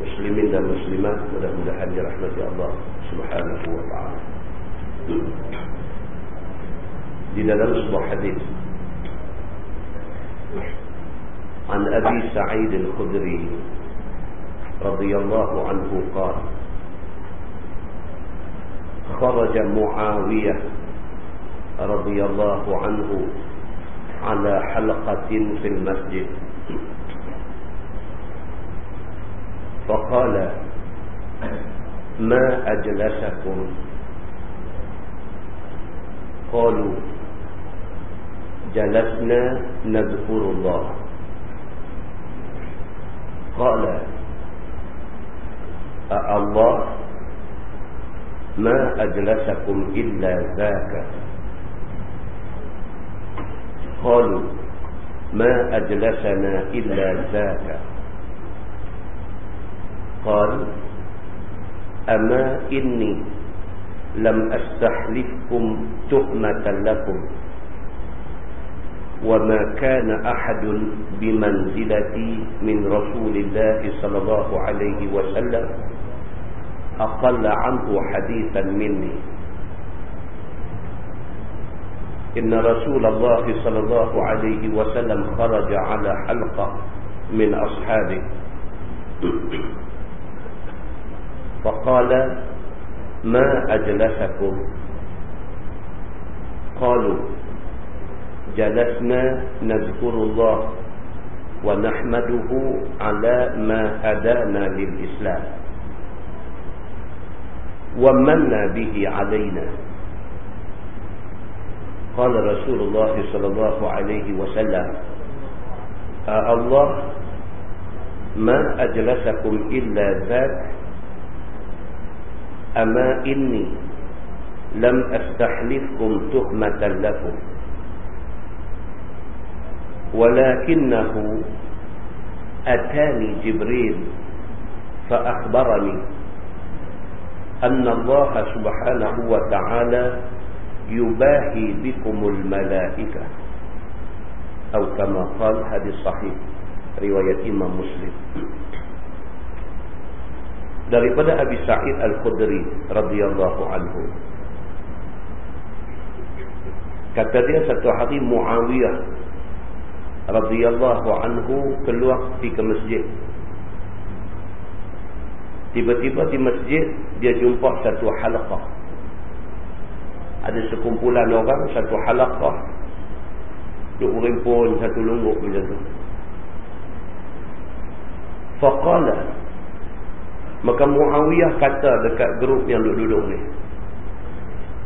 Muslimin dan muslimat mudah-mudahan dirahmati Allah Subhanahu wa taala. Di dalam sebuah hadis عن أبي سعيد الخدري رضي الله عنه قال خرج معاوية رضي الله عنه على حلقة في المسجد فقال ما أجلسكم؟ قالوا جلسنا نذكر الله. قال الله ما أجلسكم إلا ذاك. قالوا ما أجلسنا إلا ذاك. قال أما إني لم أستحلفكم تهمة لكم وما كان أحد بمنزلتي من رسول الله صلى الله عليه وسلم أقل عنه حديثا مني. إن رسول الله صلى الله عليه وسلم خرج على حلقة من أصحابه. فقال ما أجلسكم؟ قالوا جلسنا نذكر الله ونحمده على ما هدانا للإسلام ومن به علينا. قال رسول الله صلى الله عليه وسلم الله ما أجلسكم إلا ذاك أما إني لم أستحلفكم تهمة لكم. ولكنه أتاني جبريل فأخبرني أن الله سبحانه وتعالى يباهي بكم الملائكة أو كما قال هذه صحيح رواية إمام مسلم. Daripada Abi Sa'id Al-Khudri radhiyallahu anhu. Kata dia satu hari Muawiyah radhiyallahu anhu keluar pergi ke masjid. Tiba-tiba di masjid dia jumpa satu halaqah. Ada sekumpulan orang satu halaqah duk berimpun satu lungguk macam tu. Faqala Maka Muawiyah kata dekat grup yang duduk-duduk ni.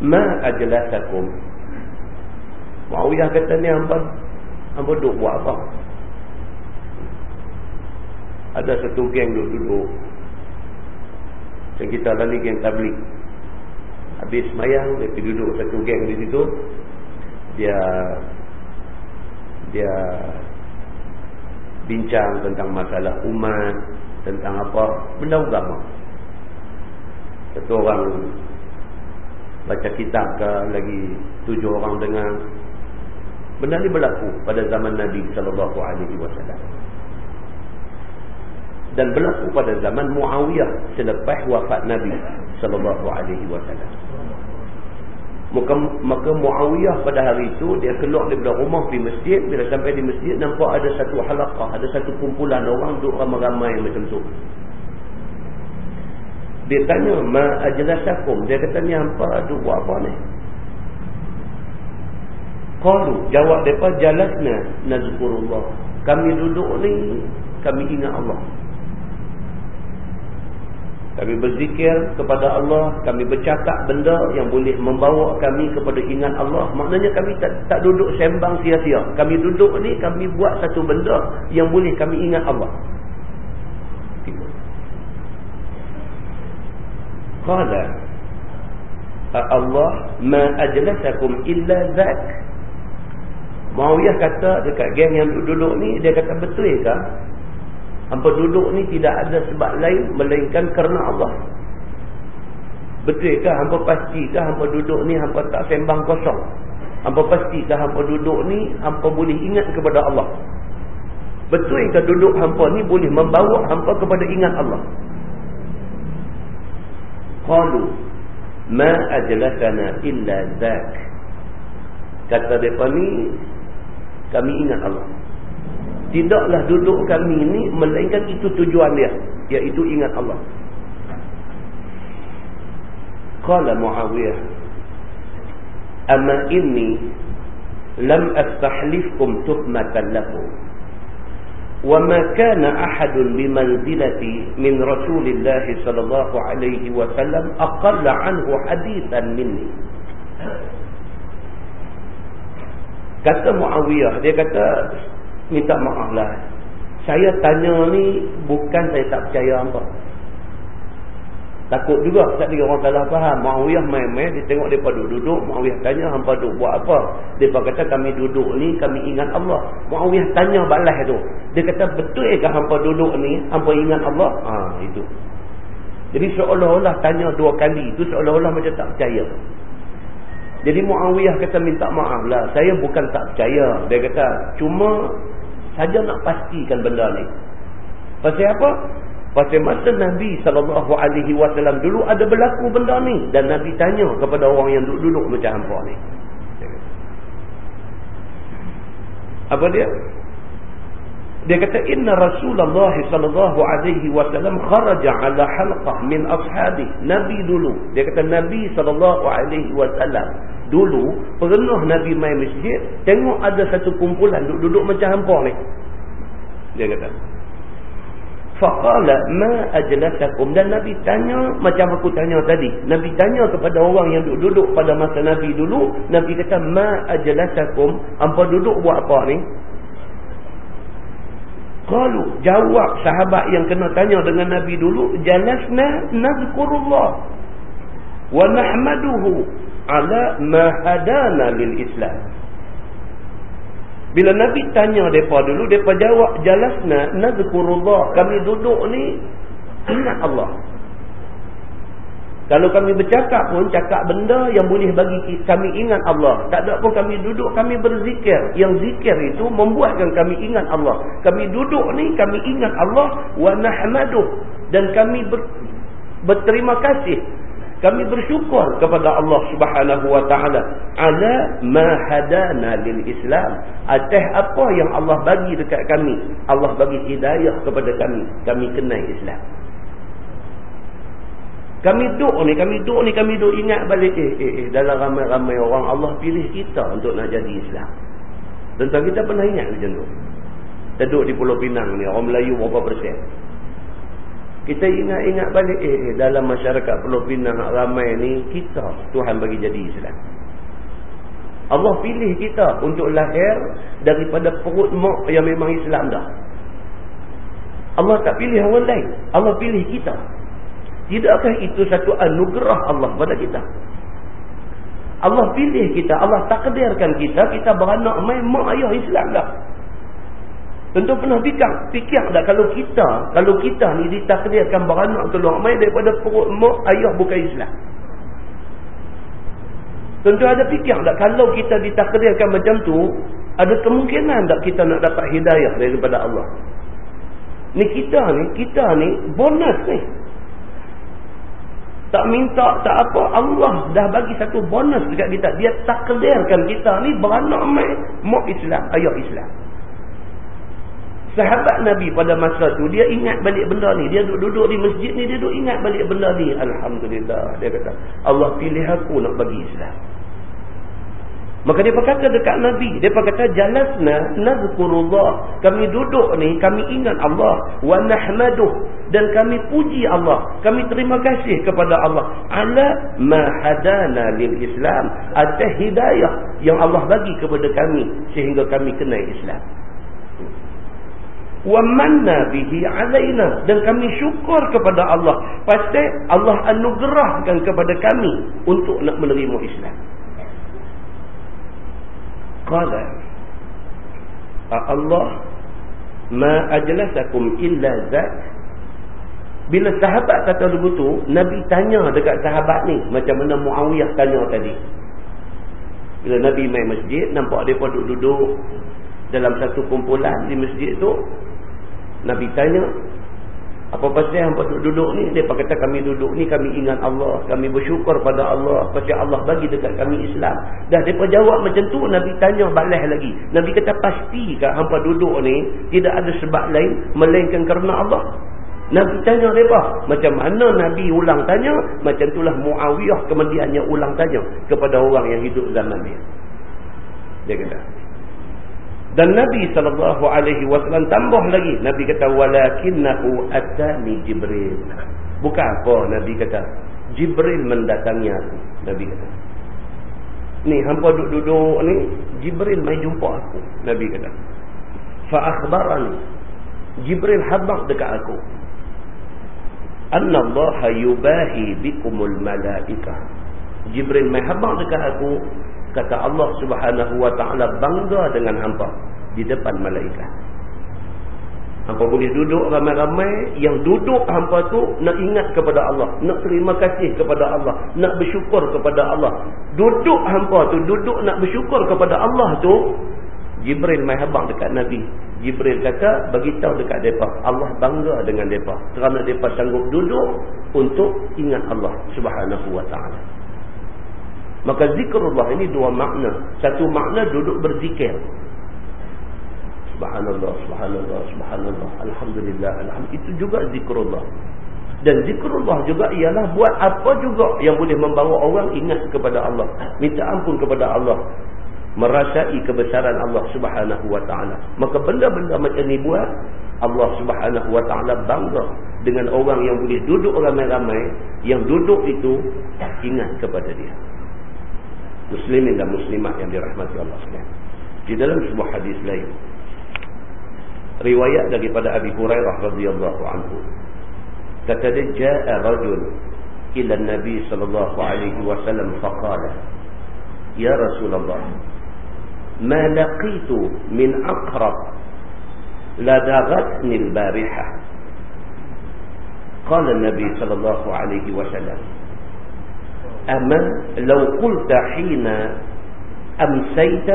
Ma ajlasakum. Muawiyah kata ni apa? Apa duduk buat apa? Ada satu geng duduk-duduk. Yang kita lali geng tablik. Habis semayang, dia pergi duduk satu geng di situ. Dia dia bincang tentang masalah umat, tentang apa benda agama. Satu orang baca kitab ke lagi tujuh orang dengar benda ni berlaku pada zaman Nabi sallallahu alaihi wasallam. Dan berlaku pada zaman Muawiyah selepas wafat Nabi sallallahu alaihi wasallam Maka, maka Muawiyah pada hari itu dia keluar daripada rumah di masjid. Bila sampai di masjid nampak ada satu halakah. Ada satu kumpulan orang duduk ramai-ramai macam tu. Dia tanya, Ma ajlasakum. Dia kata, ni hampa duduk buat apa ni? Qalu jawab depa jalasna nazkurullah. Kami duduk ni kami ingat Allah. Kami berzikir kepada Allah, kami bercakap benda yang boleh membawa kami kepada ingat Allah. Maknanya kami tak, tak duduk sembang sia-sia. Kami duduk ni, kami buat satu benda yang boleh kami ingat Allah. Qala Allah ma ajlasakum illa zak. Muawiyah kata dekat geng yang duduk-duduk ni, dia kata betul ke? Hampa duduk ni tidak ada sebab lain melainkan kerana Allah. Betul ke hampa pastikah hampa duduk ni hampa tak sembang kosong? Hampa pastikah hampa duduk ni hampa boleh ingat kepada Allah? Betul ke duduk hampa ni boleh membawa hampa kepada ingat Allah? Qalu ma ajlasana illa zak. Kata depa ni kami ingat Allah Tidaklah duduk kami ini melainkan itu tujuan dia, iaitu ingat Allah. Qala Muawiyah, "Amma inni lam astahlifkum tuhmatan lakum." وما كان أحد بمنزلتي من رسول الله صلى الله عليه وسلم أقل عنه حديثا مني kata Muawiyah dia kata minta maaf lah. Saya tanya ni bukan saya tak percaya apa. Takut juga tak ada orang salah faham. Muawiyah main-main, dia tengok mereka duduk-duduk. Muawiyah tanya, hampa duduk buat apa? Dia kata kami duduk ni, kami ingat Allah. Muawiyah tanya balas tu. Dia kata betul ke hampa duduk ni, hampa ingat Allah? Ha, itu. Jadi seolah-olah tanya dua kali, itu seolah-olah macam tak percaya. Jadi Muawiyah kata minta maaf lah. Saya bukan tak percaya. Dia kata cuma saja nak pastikan benda ni. Pasal apa? Pasal masa Nabi SAW dulu ada berlaku benda ni. Dan Nabi tanya kepada orang yang duduk-duduk macam hampa ni. Apa dia? Dia kata inna Rasulullah wasallam kharaja ala halqah min ashabi. Nabi dulu. Dia kata Nabi wasallam dulu pernah Nabi mai masjid tengok ada satu kumpulan duduk-duduk macam hampa ni. Dia kata Faqala ma ajlasakum dan Nabi tanya macam aku tanya tadi. Nabi tanya kepada orang yang duduk-duduk pada masa Nabi dulu, Nabi kata ma ajlasakum, hampa duduk buat apa ni? Qalu jawab sahabat yang kena tanya dengan Nabi dulu jalasna nazkurullah wa nahmaduhu ala ma hadana lil Islam. Bila Nabi tanya depa dulu depa jawab jalasna nazkurullah kami duduk ni ingat Allah. Kalau kami bercakap pun, cakap benda yang boleh bagi kami ingat Allah. Tak ada pun kami duduk, kami berzikir. Yang zikir itu membuatkan kami ingat Allah. Kami duduk ni, kami ingat Allah. Wa nahmaduh. Dan kami ber, berterima kasih. Kami bersyukur kepada Allah subhanahu wa ta'ala. Ala ma hadana lil Islam. Atas apa yang Allah bagi dekat kami. Allah bagi hidayah kepada kami. Kami kenal Islam. Kami duduk ni, kami duduk ni, kami duduk ingat balik. Eh, eh, eh, dalam ramai-ramai orang Allah pilih kita untuk nak jadi Islam. Tentang kita pernah ingat macam tu. Kita duduk di Pulau Pinang ni, orang Melayu berapa persen. Kita ingat-ingat balik, eh, eh, dalam masyarakat Pulau Pinang ramai ni, kita Tuhan bagi jadi Islam. Allah pilih kita untuk lahir daripada perut mak yang memang Islam dah. Allah tak pilih orang lain. Allah pilih kita. Tidakkah itu satu anugerah Allah pada kita? Allah pilih kita, Allah takdirkan kita, kita beranak main mak ayah Islam dah. Tentu pernah fikir, fikir tak kalau kita, kalau kita ni ditakdirkan beranak keluar main daripada perut mak ayah bukan Islam. Tentu ada fikir tak kalau kita ditakdirkan macam tu, ada kemungkinan tak kita nak dapat hidayah daripada Allah. Ni kita ni, kita ni bonus ni tak minta, tak apa. Allah dah bagi satu bonus dekat kita. Dia takdirkan kita ni beranak mai mak Islam, ayah Islam. Sahabat Nabi pada masa tu, dia ingat balik benda ni. Dia duduk-duduk di masjid ni, dia duduk ingat balik benda ni. Alhamdulillah. Dia kata, Allah pilih aku nak bagi Islam. Maka dia berkata dekat Nabi, dia berkata jalasna nazkurullah. Kami duduk ni, kami ingat Allah wa nahmaduh dan kami puji Allah. Kami terima kasih kepada Allah ala ma hadana lil Islam, atas hidayah yang Allah bagi kepada kami sehingga kami kenal Islam. Wa manna bihi alaina. Dan kami syukur kepada Allah. Pasti Allah anugerahkan kepada kami untuk nak menerima Islam. Qala Allah ma ajlasakum illa zat bila sahabat kata begitu Nabi tanya dekat sahabat ni macam mana Muawiyah tanya tadi. Bila Nabi main masjid nampak dia duduk-duduk dalam satu kumpulan di masjid tu Nabi tanya apa pasal hampa duduk ni? Dia kata kami duduk ni, kami ingat Allah. Kami bersyukur pada Allah. Pasal Allah bagi dekat kami Islam. Dah mereka jawab macam tu, Nabi tanya balas lagi. Nabi kata pastikan hampa duduk ni, tidak ada sebab lain, melainkan kerana Allah. Nabi tanya mereka. Macam mana Nabi ulang tanya, macam itulah Muawiyah kemudiannya ulang tanya kepada orang yang hidup zaman ni. Dia kata. Dan Nabi SAW tambah lagi. Nabi kata, Walakinnahu atani Jibril. Bukan apa Nabi kata. Jibril mendatangi aku. Nabi kata. Ni, hampa duduk-duduk ni. Jibril mai jumpa aku. Nabi kata. Fa'akhbarani. Jibril habak dekat aku. Allah yubahi bikumul malaikah. Jibril mai habak dekat aku kata Allah subhanahu wa ta'ala bangga dengan hampa di depan malaikat. Hampa boleh duduk ramai-ramai yang duduk hampa tu nak ingat kepada Allah nak terima kasih kepada Allah nak bersyukur kepada Allah. Duduk hampa tu duduk nak bersyukur kepada Allah tu Jibril mai habang dekat Nabi. Jibril kata beritahu dekat mereka Allah bangga dengan mereka kerana mereka sanggup duduk untuk ingat Allah subhanahu wa ta'ala Maka zikrullah ini dua makna. Satu makna duduk berzikir. Subhanallah, subhanallah, subhanallah. Alhamdulillah, alhamdulillah. Itu juga zikrullah. Dan zikrullah juga ialah buat apa juga yang boleh membawa orang ingat kepada Allah. Minta ampun kepada Allah. Merasai kebesaran Allah subhanahu wa ta'ala. Maka benda-benda macam ni buat, Allah subhanahu wa ta'ala bangga dengan orang yang boleh duduk ramai-ramai, yang duduk itu ingat kepada dia muslimin dan muslimat yang dirahmati Allah sekalian. Di dalam sebuah hadis lain riwayat daripada Abi Hurairah radhiyallahu anhu kata dia jaa rajul ila Nabi sallallahu alaihi wasallam faqala ya Rasulullah ma laqitu min aqrab la daghatni al-barihah قال النبي صلى الله عليه وسلم أما لو قلت حين أمسيت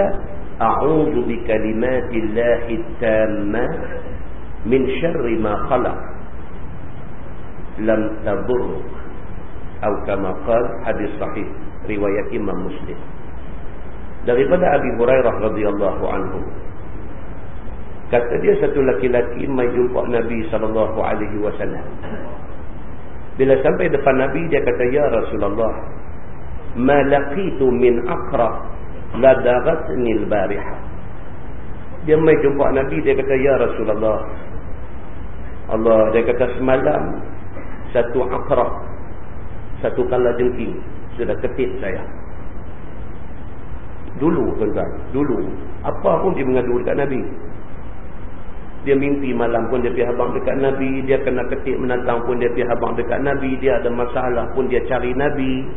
أعوذ بكلمات الله التامة من شر ما خلق لم تضرك أو كما قال حديث صحيح رواية إمام مسلم daripada Abi Hurairah radhiyallahu anhu kata dia satu laki-laki mai jumpa Nabi sallallahu alaihi wasallam bila sampai depan Nabi dia kata ya Rasulullah ma laqitu min aqra la daghatni al-bariha dia mai jumpa nabi dia kata ya rasulullah Allah dia kata semalam satu aqra satu kala jengking sudah ketik saya dulu tuan dulu apa pun dia mengadu dekat nabi dia mimpi malam pun dia pergi habang dekat Nabi. Dia kena ketik menantang pun dia pergi habang dekat Nabi. Dia ada masalah pun dia cari Nabi.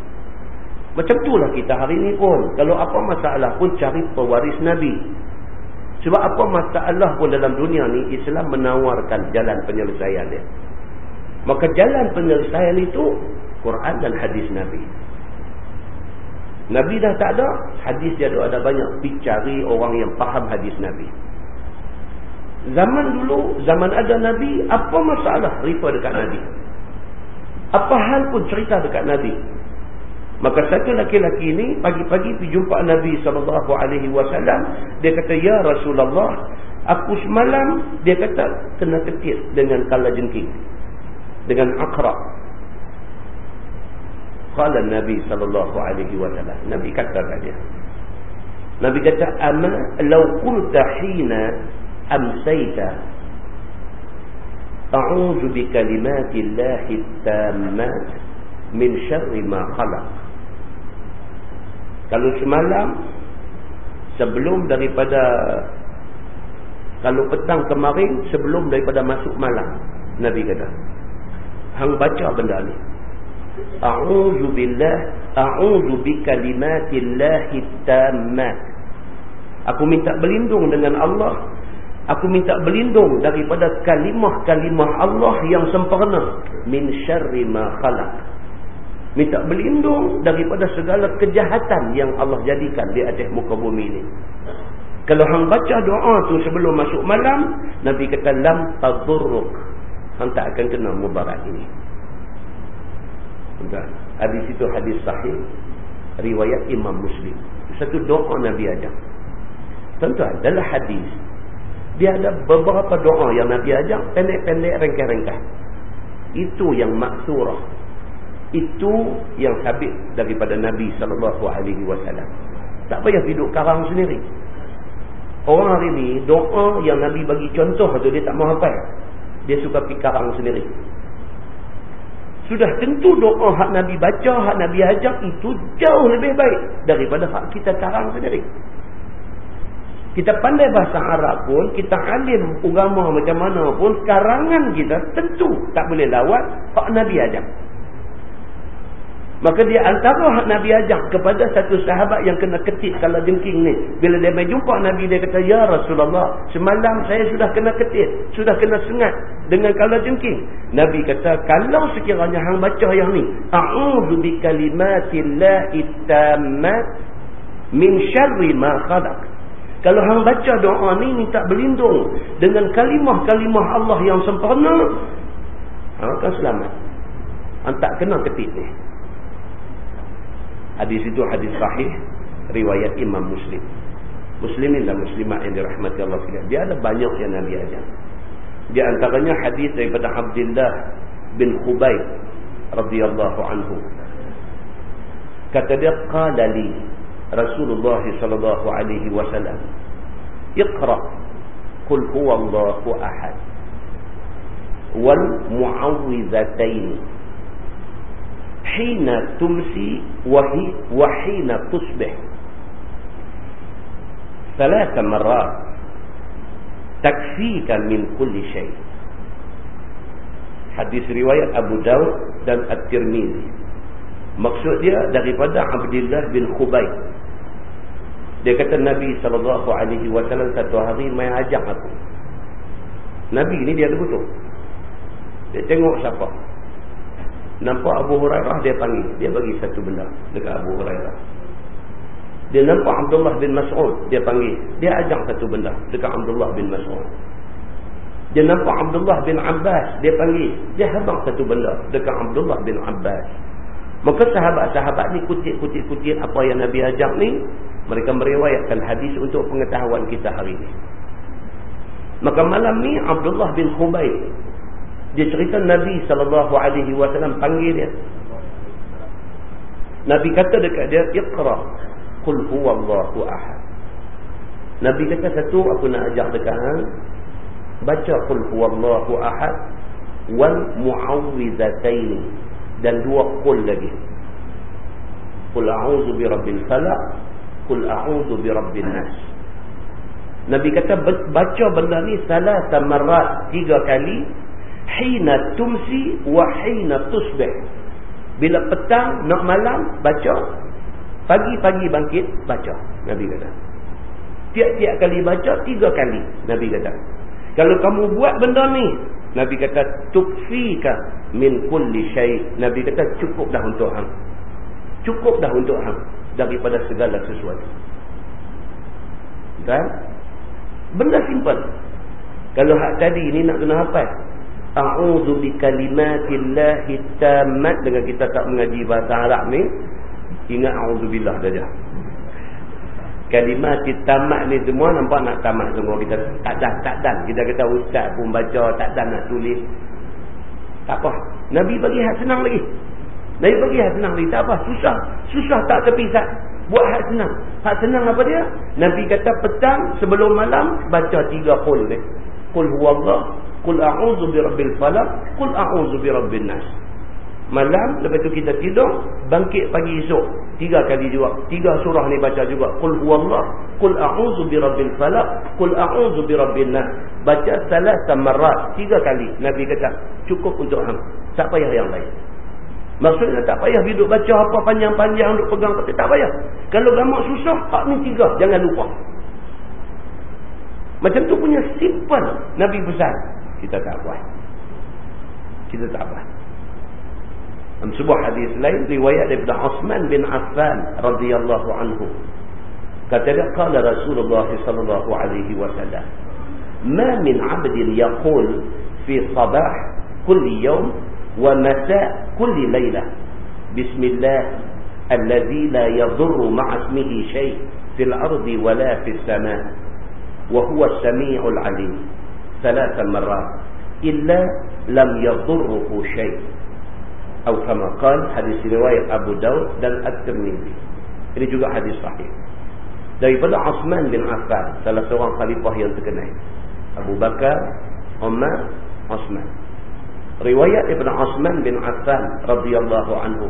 Macam itulah kita hari ini pun. Kalau apa masalah pun cari pewaris Nabi. Sebab apa masalah pun dalam dunia ni Islam menawarkan jalan penyelesaian dia. Maka jalan penyelesaian itu Quran dan hadis Nabi. Nabi dah tak ada, hadis dia ada banyak. Pergi cari orang yang faham hadis Nabi. Zaman dulu, zaman ada Nabi, apa masalah rifa dekat Nabi? Apa hal pun cerita dekat Nabi? Maka satu laki-laki ini pagi-pagi pergi jumpa Nabi SAW. Dia kata, Ya Rasulullah, aku semalam, dia kata, kena ketir dengan kala jengking. Dengan akrab. Kala Nabi SAW. Nabi kata kat dia. Nabi kata ama law qulta hina amsayta a'udzu bi kalimatillahi tammat min syarri ma khalaq kalau semalam sebelum daripada kalau petang kemarin sebelum daripada masuk malam Nabi kata hang baca benda ni. A'udzu billah a'udzu bi kalimatillahi tammat aku minta berlindung dengan Allah. Aku minta berlindung daripada kalimah-kalimah Allah yang sempurna. Min syarri ma khalaq minta berlindung daripada segala kejahatan yang Allah jadikan di atas muka bumi ini kalau hang baca doa tu sebelum masuk malam Nabi kata lam tadurruk hang tak akan kena mubarak ini Tuan. Hadis itu hadis sahih riwayat Imam Muslim. Satu doa Nabi ajak. Tuan-tuan, dalam hadis dia ada beberapa doa yang Nabi ajak pendek-pendek ringkas-ringkas. Itu yang maksurah. Itu yang sabit daripada Nabi sallallahu alaihi wasallam. Tak payah hidup karang sendiri. Orang hari ni doa yang Nabi bagi contoh tu dia tak mau hafal. Dia suka pergi karang sendiri. Sudah tentu doa hak Nabi baca, hak Nabi ajar itu jauh lebih baik daripada hak kita karang sendiri. Kita pandai bahasa Arab pun, kita alim agama macam mana pun, karangan kita tentu tak boleh lawat hak Nabi ajar. Maka dia antara Nabi ajak kepada satu sahabat yang kena ketik kalau jengking ni. Bila dia main jumpa Nabi, dia kata, Ya Rasulullah, semalam saya sudah kena ketik, sudah kena sengat dengan kalau jengking. Nabi kata, kalau sekiranya hang baca yang ni, A'udhu bi kalimatillahi tammat min syarri ma khalaq. Kalau hang baca doa ni, minta berlindung dengan kalimah-kalimah Allah yang sempurna, hang akan selamat. Hang tak kena ketik ni. Hadis itu hadis sahih riwayat Imam Muslim. Muslimin dan muslimat yang dirahmati Allah sekalian. Dia ada banyak yang Nabi ajar. Di antaranya hadis daripada Abdullah bin Khubayb radhiyallahu anhu. Kata dia qala li Rasulullah sallallahu alaihi wasallam Iqra qul huwallahu ahad wal mu'awwidhatayn حين تمسي وهي وحين تصبح ثلاث مرات تكفيك من كل شيء hadis riwayat Abu Daud dan At-Tirmizi maksud dia daripada Abdullah bin Khubayb dia kata Nabi sallallahu alaihi wasallam satu hari mai ajak aku Nabi ni dia ada betul dia tengok siapa Nampak Abu Hurairah dia panggil. Dia bagi satu benda dekat Abu Hurairah. Dia nampak Abdullah bin Mas'ud. Dia panggil. Dia ajak satu benda dekat Abdullah bin Mas'ud. Dia nampak Abdullah bin Abbas. Dia panggil. Dia habang satu benda dekat Abdullah bin Abbas. Maka sahabat-sahabat ni kutip-kutip-kutip apa yang Nabi ajak ni. Mereka meriwayatkan hadis untuk pengetahuan kita hari ini. Maka malam ni Abdullah bin Khubayb dia cerita Nabi SAW panggil dia. Nabi kata dekat dia, Iqra. Qul huwallahu ahad. Nabi kata satu, aku nak ajak dekat hang. Baca Qul huwallahu ahad. Wal mu'awwidhataini. Dan dua Qul lagi. Qul a'udhu bi rabbil falak. Qul a'udhu bi rabbil nas. Nabi kata baca benda ni salah samarat tiga kali hina tumsi wa hina tusbih. Bila petang nak malam baca. Pagi-pagi bangkit baca. Nabi kata. Tiap-tiap kali baca tiga kali nabi kata. Kalau kamu buat benda ni nabi kata tukfika min kulli syai. Nabi kata cukup dah untuk hang. Cukup dah untuk hang daripada segala sesuatu. Kan? Benda simple. Kalau hak tadi ni nak kena hafal A'udzu bi kalimatillahi tammat dengan kita tak mengaji bahasa Arab ni ingat a'udzubillah saja. Kalimat tamat ni semua nampak nak tamat semua kita tak dan tak dan kita kata ustaz pun baca tak dan nak tulis. Tak apa. Nabi bagi hak senang lagi. Nabi bagi hak senang lagi. Tak apa. Susah. Susah tak tepi sat. Buat hak senang. Hak senang apa dia? Nabi kata petang sebelum malam baca tiga qul ni. Qul huwallah, qul a'udzu birabbil falaq, qul a'udzu birabbin nas. Malam lepas tu kita tidur, bangkit pagi esok, tiga kali juga. Tiga surah ni baca juga. Qul huwallah, qul a'udzu birabbil falaq, qul a'udzu birabbin nas. Baca salah samarat tiga kali. Nabi kata, cukup untuk hang. Tak payah yang lain. Maksudnya tak payah duduk baca apa panjang-panjang duduk pegang tapi tak payah. Kalau gamak susah, hak ni tiga, jangan lupa. Macam tu punya simple Nabi pesan. Kita tak buat. Kita tak buat. Dalam sebuah hadis lain riwayat daripada Osman bin Affan radhiyallahu anhu. Kata dia qala Rasulullah sallallahu alaihi wasallam, "Ma min 'abdin yaqul fi sabah kulli yawm ومساء كل ليلة بسم الله الذي لا يضر مع اسمه شيء في الأرض ولا في السماء وهو السميع العليم ثلاث مرات إلا لم يضره شيء أو كما قال حديث رواية أبو داود dan At-Tirmidhi ini juga hadis sahih daripada Osman bin Affan salah seorang khalifah yang terkenal Abu Bakar Umar Osman riwayat Ibn Osman bin Affan radhiyallahu anhu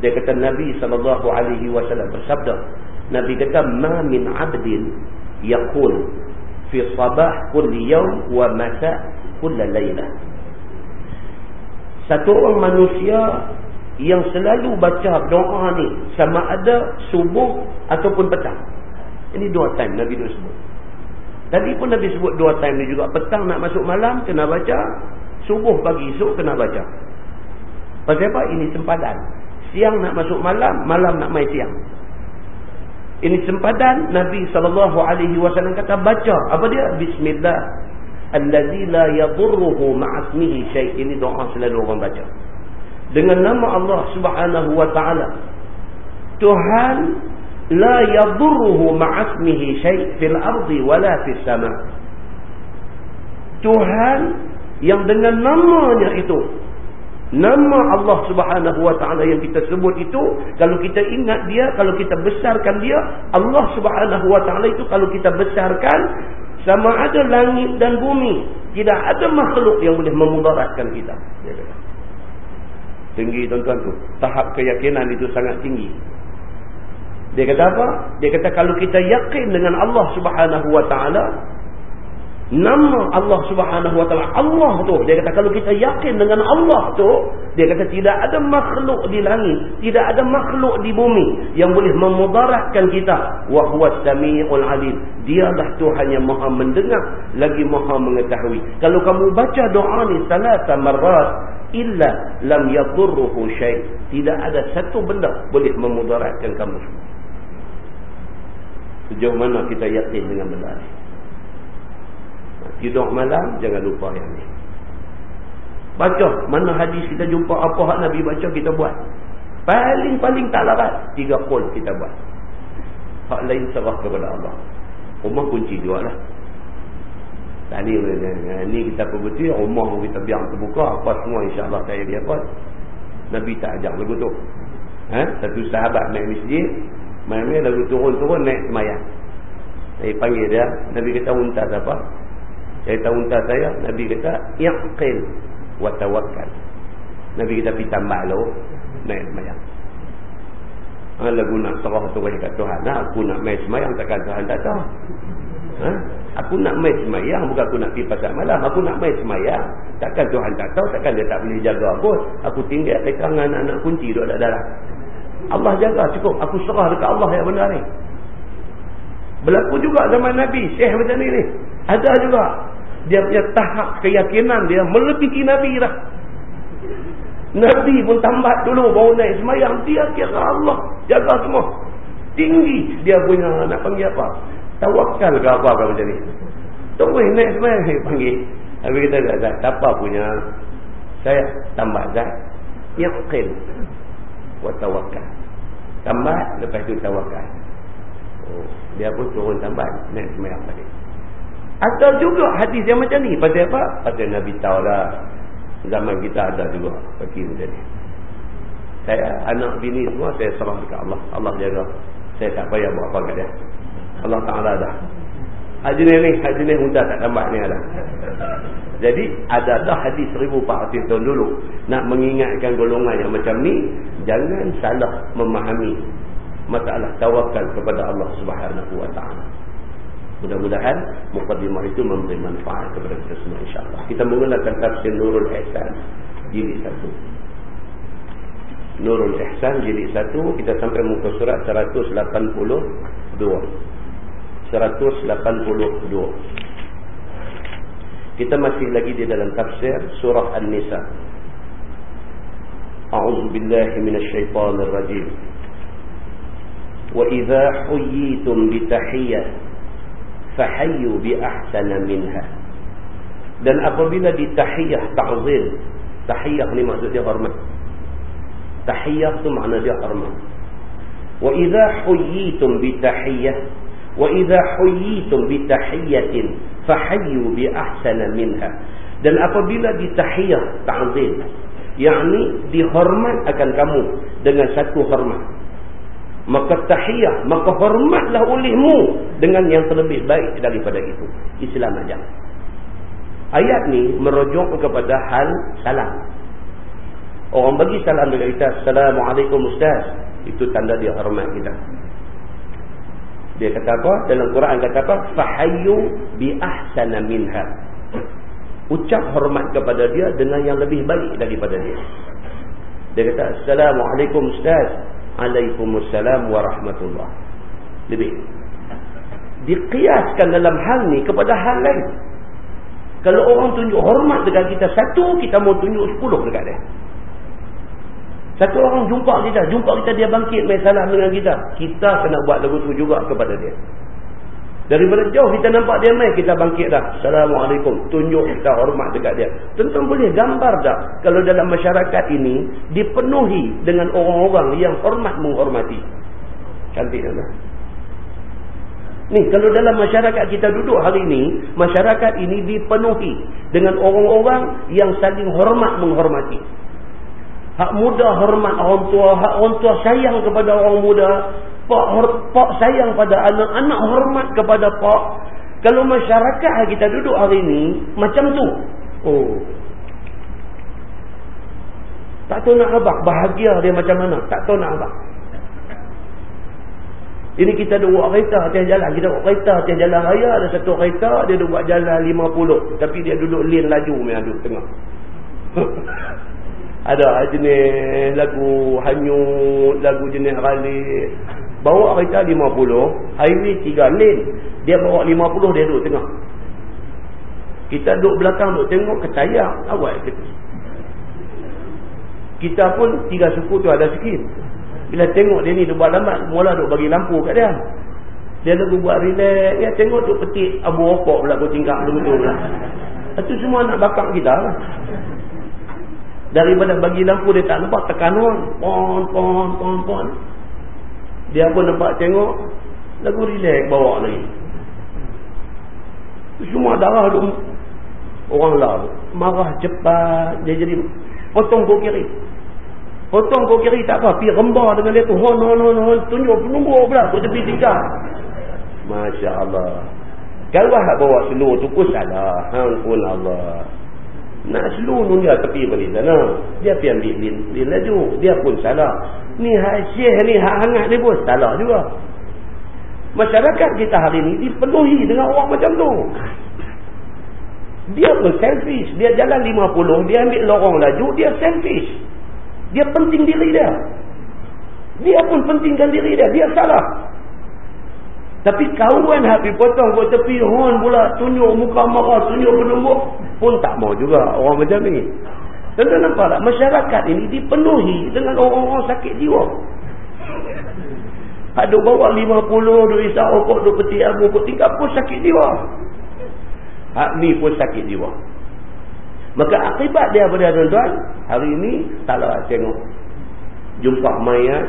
dia kata Nabi sallallahu alaihi wasallam bersabda Nabi kata ma min 'abdin yaqul fi sabah kulli yawm wa masa kull laylah satu orang manusia yang selalu baca doa ni sama ada subuh ataupun petang ini dua time Nabi tu sebut tadi pun Nabi sebut dua time ni juga petang nak masuk malam kena baca Subuh pagi esok kena baca. Pasal apa? Ini sempadan. Siang nak masuk malam, malam nak main siang. Ini sempadan Nabi SAW kata baca. Apa dia? Bismillah. Allazi la yadurruhu ma'asmihi syait. Ini doa selalu orang baca. Dengan nama Allah subhanahu wa ta'ala. Tuhan la yadurruhu ma'asmihi syait fil ardi wala fil sama. Tuhan yang dengan namanya itu nama Allah subhanahu wa ta'ala yang kita sebut itu kalau kita ingat dia kalau kita besarkan dia Allah subhanahu wa ta'ala itu kalau kita besarkan sama ada langit dan bumi. Tidak ada makhluk yang boleh memudaratkan kita. Tinggi tuan-tuan tu. Tahap keyakinan itu sangat tinggi. Dia kata apa? dia kata kalau kita yakin dengan Allah subhanahu wa ta'ala Nama Allah subhanahu wa ta'ala Allah tu. Dia kata kalau kita yakin dengan Allah tu Dia kata tidak ada makhluk di langit Tidak ada makhluk di bumi Yang boleh memudaratkan kita. Wahuwa sami'ul alim. Dialah Tuhan yang maha mendengar Lagi maha mengetahui. Kalau kamu baca doa ni Salasa marrat Illa lam yadurruhu syait Tidak ada satu benda Boleh memudaratkan kamu. Sejauh mana kita yakin dengan benda ni tidur malam jangan lupa yang ni. Baca mana hadis kita jumpa apa hak Nabi baca kita buat. Paling-paling tak larat tiga qul kita buat. Hak lain serah kepada Allah. Rumah kunci juga lah tadi ni kita perbuti rumah kita biar terbuka apa semua insyaAllah saya dia buat Nabi tak ajak lagu tu. Ha? satu sahabat naik masjid main-main lagu turun-turun naik semayang. Saya panggil dia Nabi kata unta apa saya tahu entah saya, Nabi kata, Iqil wa tawakkal. Nabi kita pergi tambah lo, naik semayang. Ha, lagu nak serah tu kat Tuhan. Ha, aku nak main semayang, takkan Tuhan tak tahu. Ha? Aku nak main semayang, bukan aku nak pergi pasal malam. Aku nak main semayang. Takkan Tuhan tak tahu, takkan dia tak boleh jaga pun. Aku tinggal tekan anak-anak kunci duduk dalam. Allah jaga cukup. Aku serah dekat Allah yang benar ni. Berlaku juga zaman Nabi. Syekh macam ni ni. Ada juga dia punya tahap keyakinan dia melebihi Nabi dah. Nabi pun tambat dulu baru naik semayang. Dia kira Allah jaga semua. Tinggi dia punya nak panggil apa. Tawakal ke apa ke macam ni. Tunggu naik semayang saya panggil. Habis kita kata tak apa punya. Saya tambat zat. Yaqil. Wa tawakal. Tambat lepas tu tawakal. Oh, dia pun turun tambat naik semayang balik. Ada juga hadis yang macam ni. Pasal apa? Pasal Nabi tahu lah. Zaman kita ada juga. Bagi macam ni. Saya, anak bini semua, saya serah dekat Allah. Allah jaga. Saya tak payah buat apa dia. Allah Ta'ala dah. Haji ni ni, haji ni mudah tak tambah ni ada. Jadi ada dah hadis 1400 tahun dulu. Nak mengingatkan golongan yang macam ni, jangan salah memahami masalah tawakal kepada Allah Subhanahu Wa Ta'ala. Mudah-mudahan mukadimah itu memberi manfaat kepada kita semua insyaAllah. Kita menggunakan tafsir Nurul Ihsan jilid satu. Nurul Ihsan jilid satu, kita sampai muka surat 182. 182. Kita masih lagi di dalam tafsir surah An-Nisa. A'udzu billahi minasyaitonir rajim. Wa idza huyyitum bi tahiyyah fahayyu bi ahsana minha. Dan apabila ditahiyah ta'zim, tahiyah ni maksud dia hormat. Tahiyah tu makna dia hormat. Wa idza huyyitum bi tahiyyah wa idza huyitum bi tahiyyatin fahayyu bi ahsana minha dan apabila ditahiyah ta'zim yakni dihormat akan kamu dengan satu hormat maka tahiyah maka hormatlah olehmu dengan yang terlebih baik daripada itu Islam ajar ayat ni merujuk kepada hal salam orang bagi salam dekat kita assalamualaikum ustaz itu tanda dia hormat kita dia kata apa? Dalam Quran kata apa? Fahayyu bi ahsana minha. Ucap hormat kepada dia dengan yang lebih baik daripada dia. Dia kata, Assalamualaikum Ustaz. Alaikumussalam warahmatullah. Lebih. Dikiaskan dalam hal ni kepada hal lain. Kalau orang tunjuk hormat dekat kita satu, kita mau tunjuk sepuluh dekat dia. Satu orang jumpa kita, jumpa kita dia bangkit main salam dengan kita. Kita kena buat lagu tu juga kepada dia. Daripada jauh kita nampak dia main, kita bangkit dah. Assalamualaikum. Tunjuk kita hormat dekat dia. Tentu boleh gambar dah. Kalau dalam masyarakat ini, dipenuhi dengan orang-orang yang hormat menghormati. Cantik tak? Ni, kalau dalam masyarakat kita duduk hari ini, masyarakat ini dipenuhi dengan orang-orang yang saling hormat menghormati. Hak muda hormat orang tua, hak orang tua sayang kepada orang muda, pak pak sayang pada anak-anak hormat kepada pak. Kalau masyarakat kita duduk hari ini macam tu. Oh. Tak tahu nak abang bahagia dia macam mana, tak tahu nak abang. Ini kita ada buat kereta atas jalan. Kita buat kereta atas jalan raya. Ada satu kereta. Dia ada buat jalan 50. Tapi dia duduk lane laju. Dia duduk tengah. ada jenis lagu hanyut, lagu jenis ralik. Bawa kereta 50, highway 3 lane. Dia bawa 50, dia duduk tengah. Kita duduk belakang, duduk tengok, ketayak. Awal kita. Kita pun tiga suku tu ada sikit. Bila tengok dia ni, dia buat lambat. Mula duduk bagi lampu kat dia. Dia lagu buat relax. Dia tengok duduk petik abu rokok pula, kucing kak. Itu semua nak bakar kita lah daripada bagi lampu dia tak nampak tekan orang pon pon pon pon dia pun nampak tengok lagu relax bawa lagi. Semua darah tu orang lah. Marah cepat dia jadi potong kau kiri. Potong kau kiri tak apa pergi rembah dengan dia tu. Hon hon hon hon tunjuk penunggu pula ke tepi tingkah Masya Allah. Kalau bawa seluruh tu pun salah. Hang pun Allah nak seluruh dunia tepi balik sana. Dia pergi ambil lin, lin laju. Dia pun salah. Ni hak syekh ni, hak hangat ni pun salah juga. Masyarakat kita hari ni dipenuhi dengan orang macam tu. Dia pun selfish. Dia jalan 50, dia ambil lorong laju, dia selfish. Dia penting diri dia. Dia pun pentingkan diri dia. Dia salah. Tapi kawan habis potong buat tepi hon pula tunjuk muka marah, tunjuk penunggu pun tak mau juga orang macam ni. Tentu nampak tak masyarakat ini dipenuhi dengan orang-orang sakit jiwa. Ada bawa 50 duk isap rokok duk peti abu kok tinggal pun sakit jiwa. Hak ni pun sakit jiwa. Maka akibat dia pada tuan-tuan, hari ini taklah tengok jumpa mayat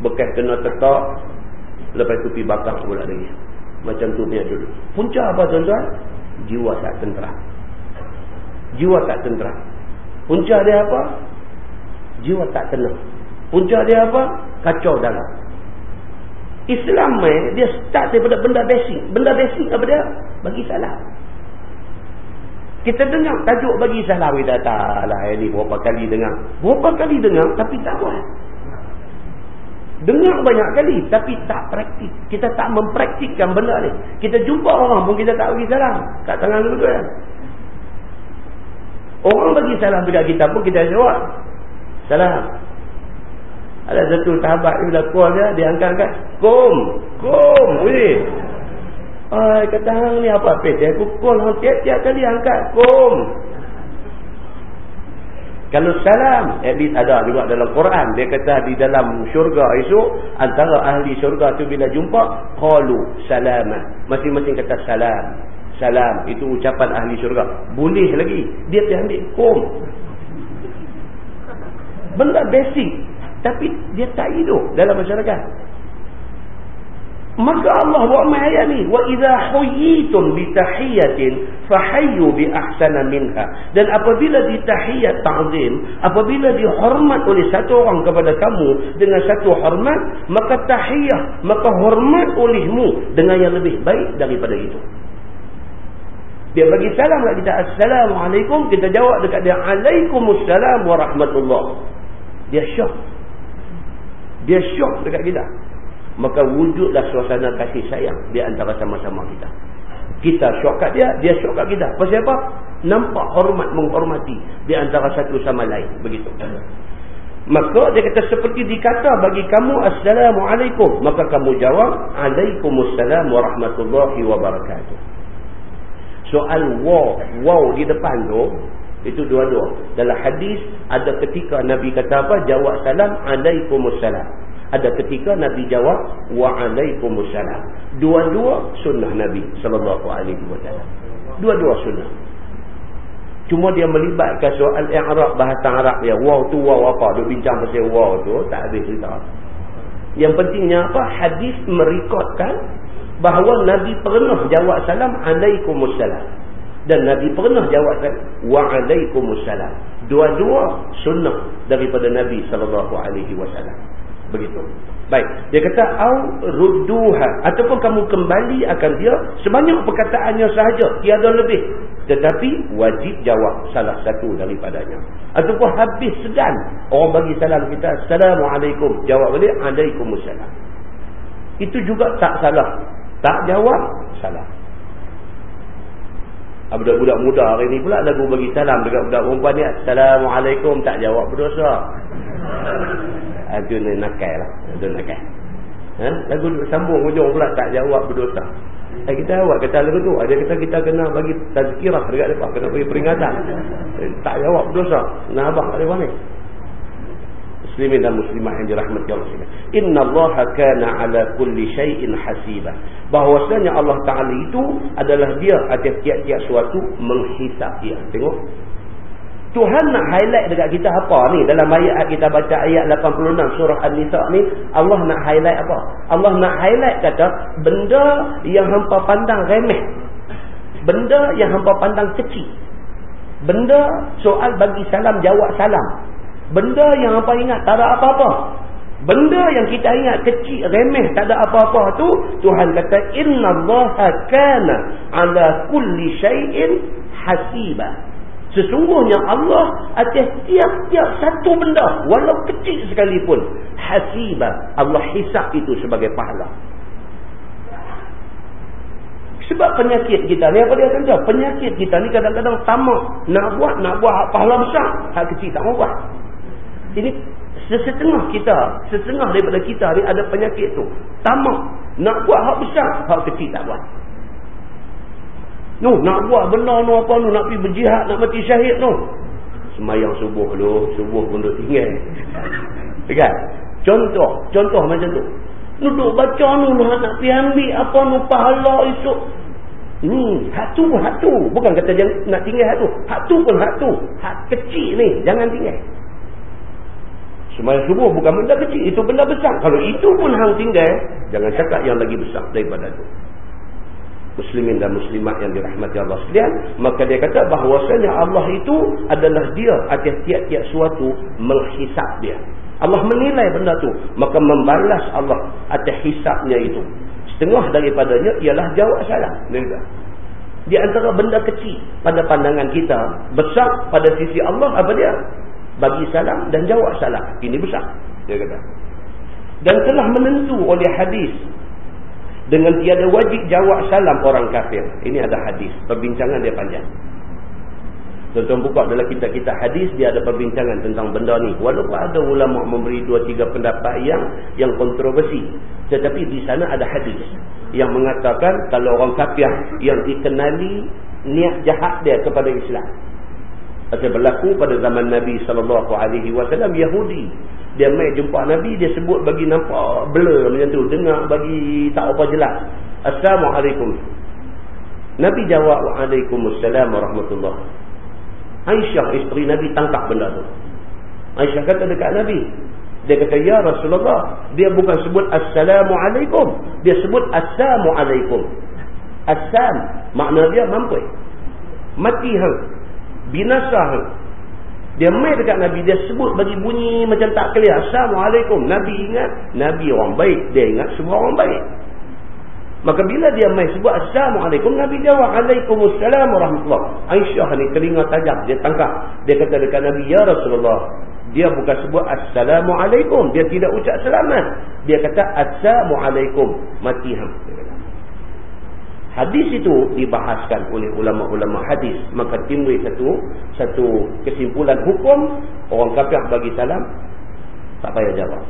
bekas kena tekak Lepas tu pergi bakar pula lagi. Macam tu punya dulu. Punca apa tuan-tuan? Jiwa tak tentera. Jiwa tak tentera. Punca dia apa? Jiwa tak tenang. Punca dia apa? Kacau dalam. Islam eh, dia start daripada benda basic. Benda basic apa dia? Bagi salam. Kita dengar tajuk bagi salam. Kita tak lah ini berapa kali dengar. Berapa kali dengar tapi tak buat. Dengar banyak kali tapi tak praktik. Kita tak mempraktikkan benda ni. Kita jumpa orang pun kita tak bagi salam. Kat tangan tu betul kan? Orang bagi salam dekat kita pun kita jawab. Salam. Ada satu sahabat bila call dia, dia angkat-angkat. Kum! Kum! Wih! Ay, kata hang ni apa pet? Aku call hang tiap-tiap kali angkat. Kum! Kalau salam, at least ada juga dalam Quran. Dia kata di dalam syurga esok, antara ahli syurga tu bila jumpa, qalu salamat. Masing-masing kata salam. Salam. Itu ucapan ahli syurga. Boleh lagi. Dia pergi ambil kum. Benda basic. Tapi dia tak hidup dalam masyarakat. Maka Allah buat ayat ni. Wa idha huyitum bitahiyatin fahayyu bi ahsana minha. Dan apabila ditahiyat ta'zim, apabila dihormat oleh satu orang kepada kamu dengan satu hormat, maka tahiyah, maka hormat olehmu dengan yang lebih baik daripada itu. Dia bagi salam kat kita. Assalamualaikum. Kita jawab dekat dia. Alaikumussalam warahmatullah. Dia syok. Dia syok dekat kita. Maka wujudlah suasana kasih sayang di antara sama-sama kita. Kita syok kat dia, dia syok kat kita. Pasal apa? Nampak hormat menghormati di antara satu sama lain. Begitu. Maka dia kata seperti dikata bagi kamu Assalamualaikum. Maka kamu jawab Alaikumussalam warahmatullahi wabarakatuh soal wow wow di depan tu itu dua-dua dalam hadis ada ketika nabi kata apa jawab salam alaikumussalam ada ketika nabi jawab waalaikumsalam dua-dua sunnah nabi sallallahu alaihi wasallam. Dua-dua sunnah. Cuma dia melibatkan soal i'rab bahasa arab dia. Wow tu wow apa? Dia bincang pasal wow tu tak habis cerita. Yang pentingnya apa? Hadis merekodkan bahawa Nabi pernah jawab salam alaikumussalam dan Nabi pernah jawab salam waalaikumsalam dua-dua sunnah daripada Nabi sallallahu alaihi wasallam begitu baik dia kata au rudduha ataupun kamu kembali akan dia sebanyak perkataannya sahaja tiada lebih tetapi wajib jawab salah satu daripadanya ataupun habis segan orang bagi salam kita assalamualaikum jawab balik alaikumussalam itu juga tak salah tak jawab, salah. Ah, budak-budak muda hari ni pula lagu bagi salam dekat budak perempuan ni. Assalamualaikum. Tak jawab berdosa. Itu ni nakal lah. Itu nakal. Ha? Lagu sambung hujung pula tak jawab berdosa. Eh, kita jawab kata lagu tu. Ada kata kita kena bagi tazkirah dekat depan. Kena bagi peringatan. Eh, tak jawab berdosa. Nah abang kat depan ni muslimin dan muslimat yang dirahmati Allah. Inna Allah kana ala kulli syai'in hasiba. Bahwasanya Allah Taala itu adalah dia atas tiap-tiap suatu menghisap dia. Tengok. Tuhan nak highlight dekat kita apa ni dalam ayat kita baca ayat 86 surah An-Nisa ni Allah nak highlight apa? Allah nak highlight kata benda yang hampa pandang remeh. Benda yang hampa pandang kecil. Benda soal bagi salam jawab salam Benda yang apa ingat tak ada apa-apa. Benda yang kita ingat kecil, remeh, tak ada apa-apa tu, Tuhan kata, Inna allaha kana ala kulli syai'in hasiba. Sesungguhnya Allah atas tiap-tiap satu benda, walau kecil sekalipun, hasiba. Allah hisap itu sebagai pahala. Sebab penyakit kita ni apa dia kata? Penyakit kita ni kadang-kadang tamak. Nak buat, nak buat pahala besar. Hal kecil tak mau buat. Ini setengah kita, setengah daripada kita ni ada penyakit tu. Tamak. Nak buat hak besar, hak kecil tak buat. No, nak buat benda no apa no, nak pergi berjihad, nak mati syahid no. Semayang subuh lu, subuh pun duduk tinggal. kan? Contoh, contoh macam tu. Duduk baca nu nak, nak pergi ambil apa no pahala itu. Ni, hak tu hak tu. Bukan kata jangan, nak tinggal hak tu. Hak tu pun hak tu. Hak kecil ni, jangan tinggal. Semayang subuh bukan benda kecil. Itu benda besar. Kalau itu pun hang tinggal, jangan cakap yang lagi besar daripada itu. Muslimin dan muslimat yang dirahmati Allah sekalian. Maka dia kata bahawasanya Allah itu adalah dia atas tiap-tiap suatu menghisap dia. Allah menilai benda tu. Maka membalas Allah atas hisapnya itu. Setengah daripadanya ialah jawab salam. Di antara benda kecil pada pandangan kita. Besar pada sisi Allah apa dia? Bagi salam dan jawab salam. Ini besar. Dia kata. Dan telah menentu oleh hadis. Dengan tiada wajib jawab salam orang kafir. Ini ada hadis. Perbincangan dia panjang. Tuan-tuan buka dalam kitab-kitab hadis dia ada perbincangan tentang benda ni. Walaupun ada ulama memberi dua tiga pendapat yang yang kontroversi. Tetapi di sana ada hadis yang mengatakan kalau orang kafir yang dikenali niat jahat dia kepada Islam. Ada berlaku pada zaman Nabi wasallam Yahudi. Dia mai jumpa Nabi dia sebut bagi nampak blur macam tu, dengar bagi tak apa jelas. Assalamualaikum. Nabi jawab waalaikumsalam warahmatullahi Aisyah isteri Nabi tangkap benda tu. Aisyah kata dekat Nabi. Dia kata, Ya Rasulullah. Dia bukan sebut Assalamualaikum. Dia sebut Assalamualaikum. Assam. Makna dia mampu. Mati hang. Binasa hang. Dia main dekat Nabi. Dia sebut bagi bunyi macam tak clear. Assalamualaikum. Nabi ingat. Nabi orang baik. Dia ingat semua orang baik. Maka bila dia mai sebut Assalamualaikum, Nabi jawab Waalaikumsalam warahmatullah. Aisyah ni telinga tajam, dia tangkap. Dia kata dekat Nabi, Ya Rasulullah, dia bukan sebut Assalamualaikum. Dia tidak ucap selamat. Dia kata Assalamualaikum. Mati ham. Hadis itu dibahaskan oleh ulama-ulama hadis. Maka timbul satu satu kesimpulan hukum. Orang kafir bagi salam. Tak payah jawab.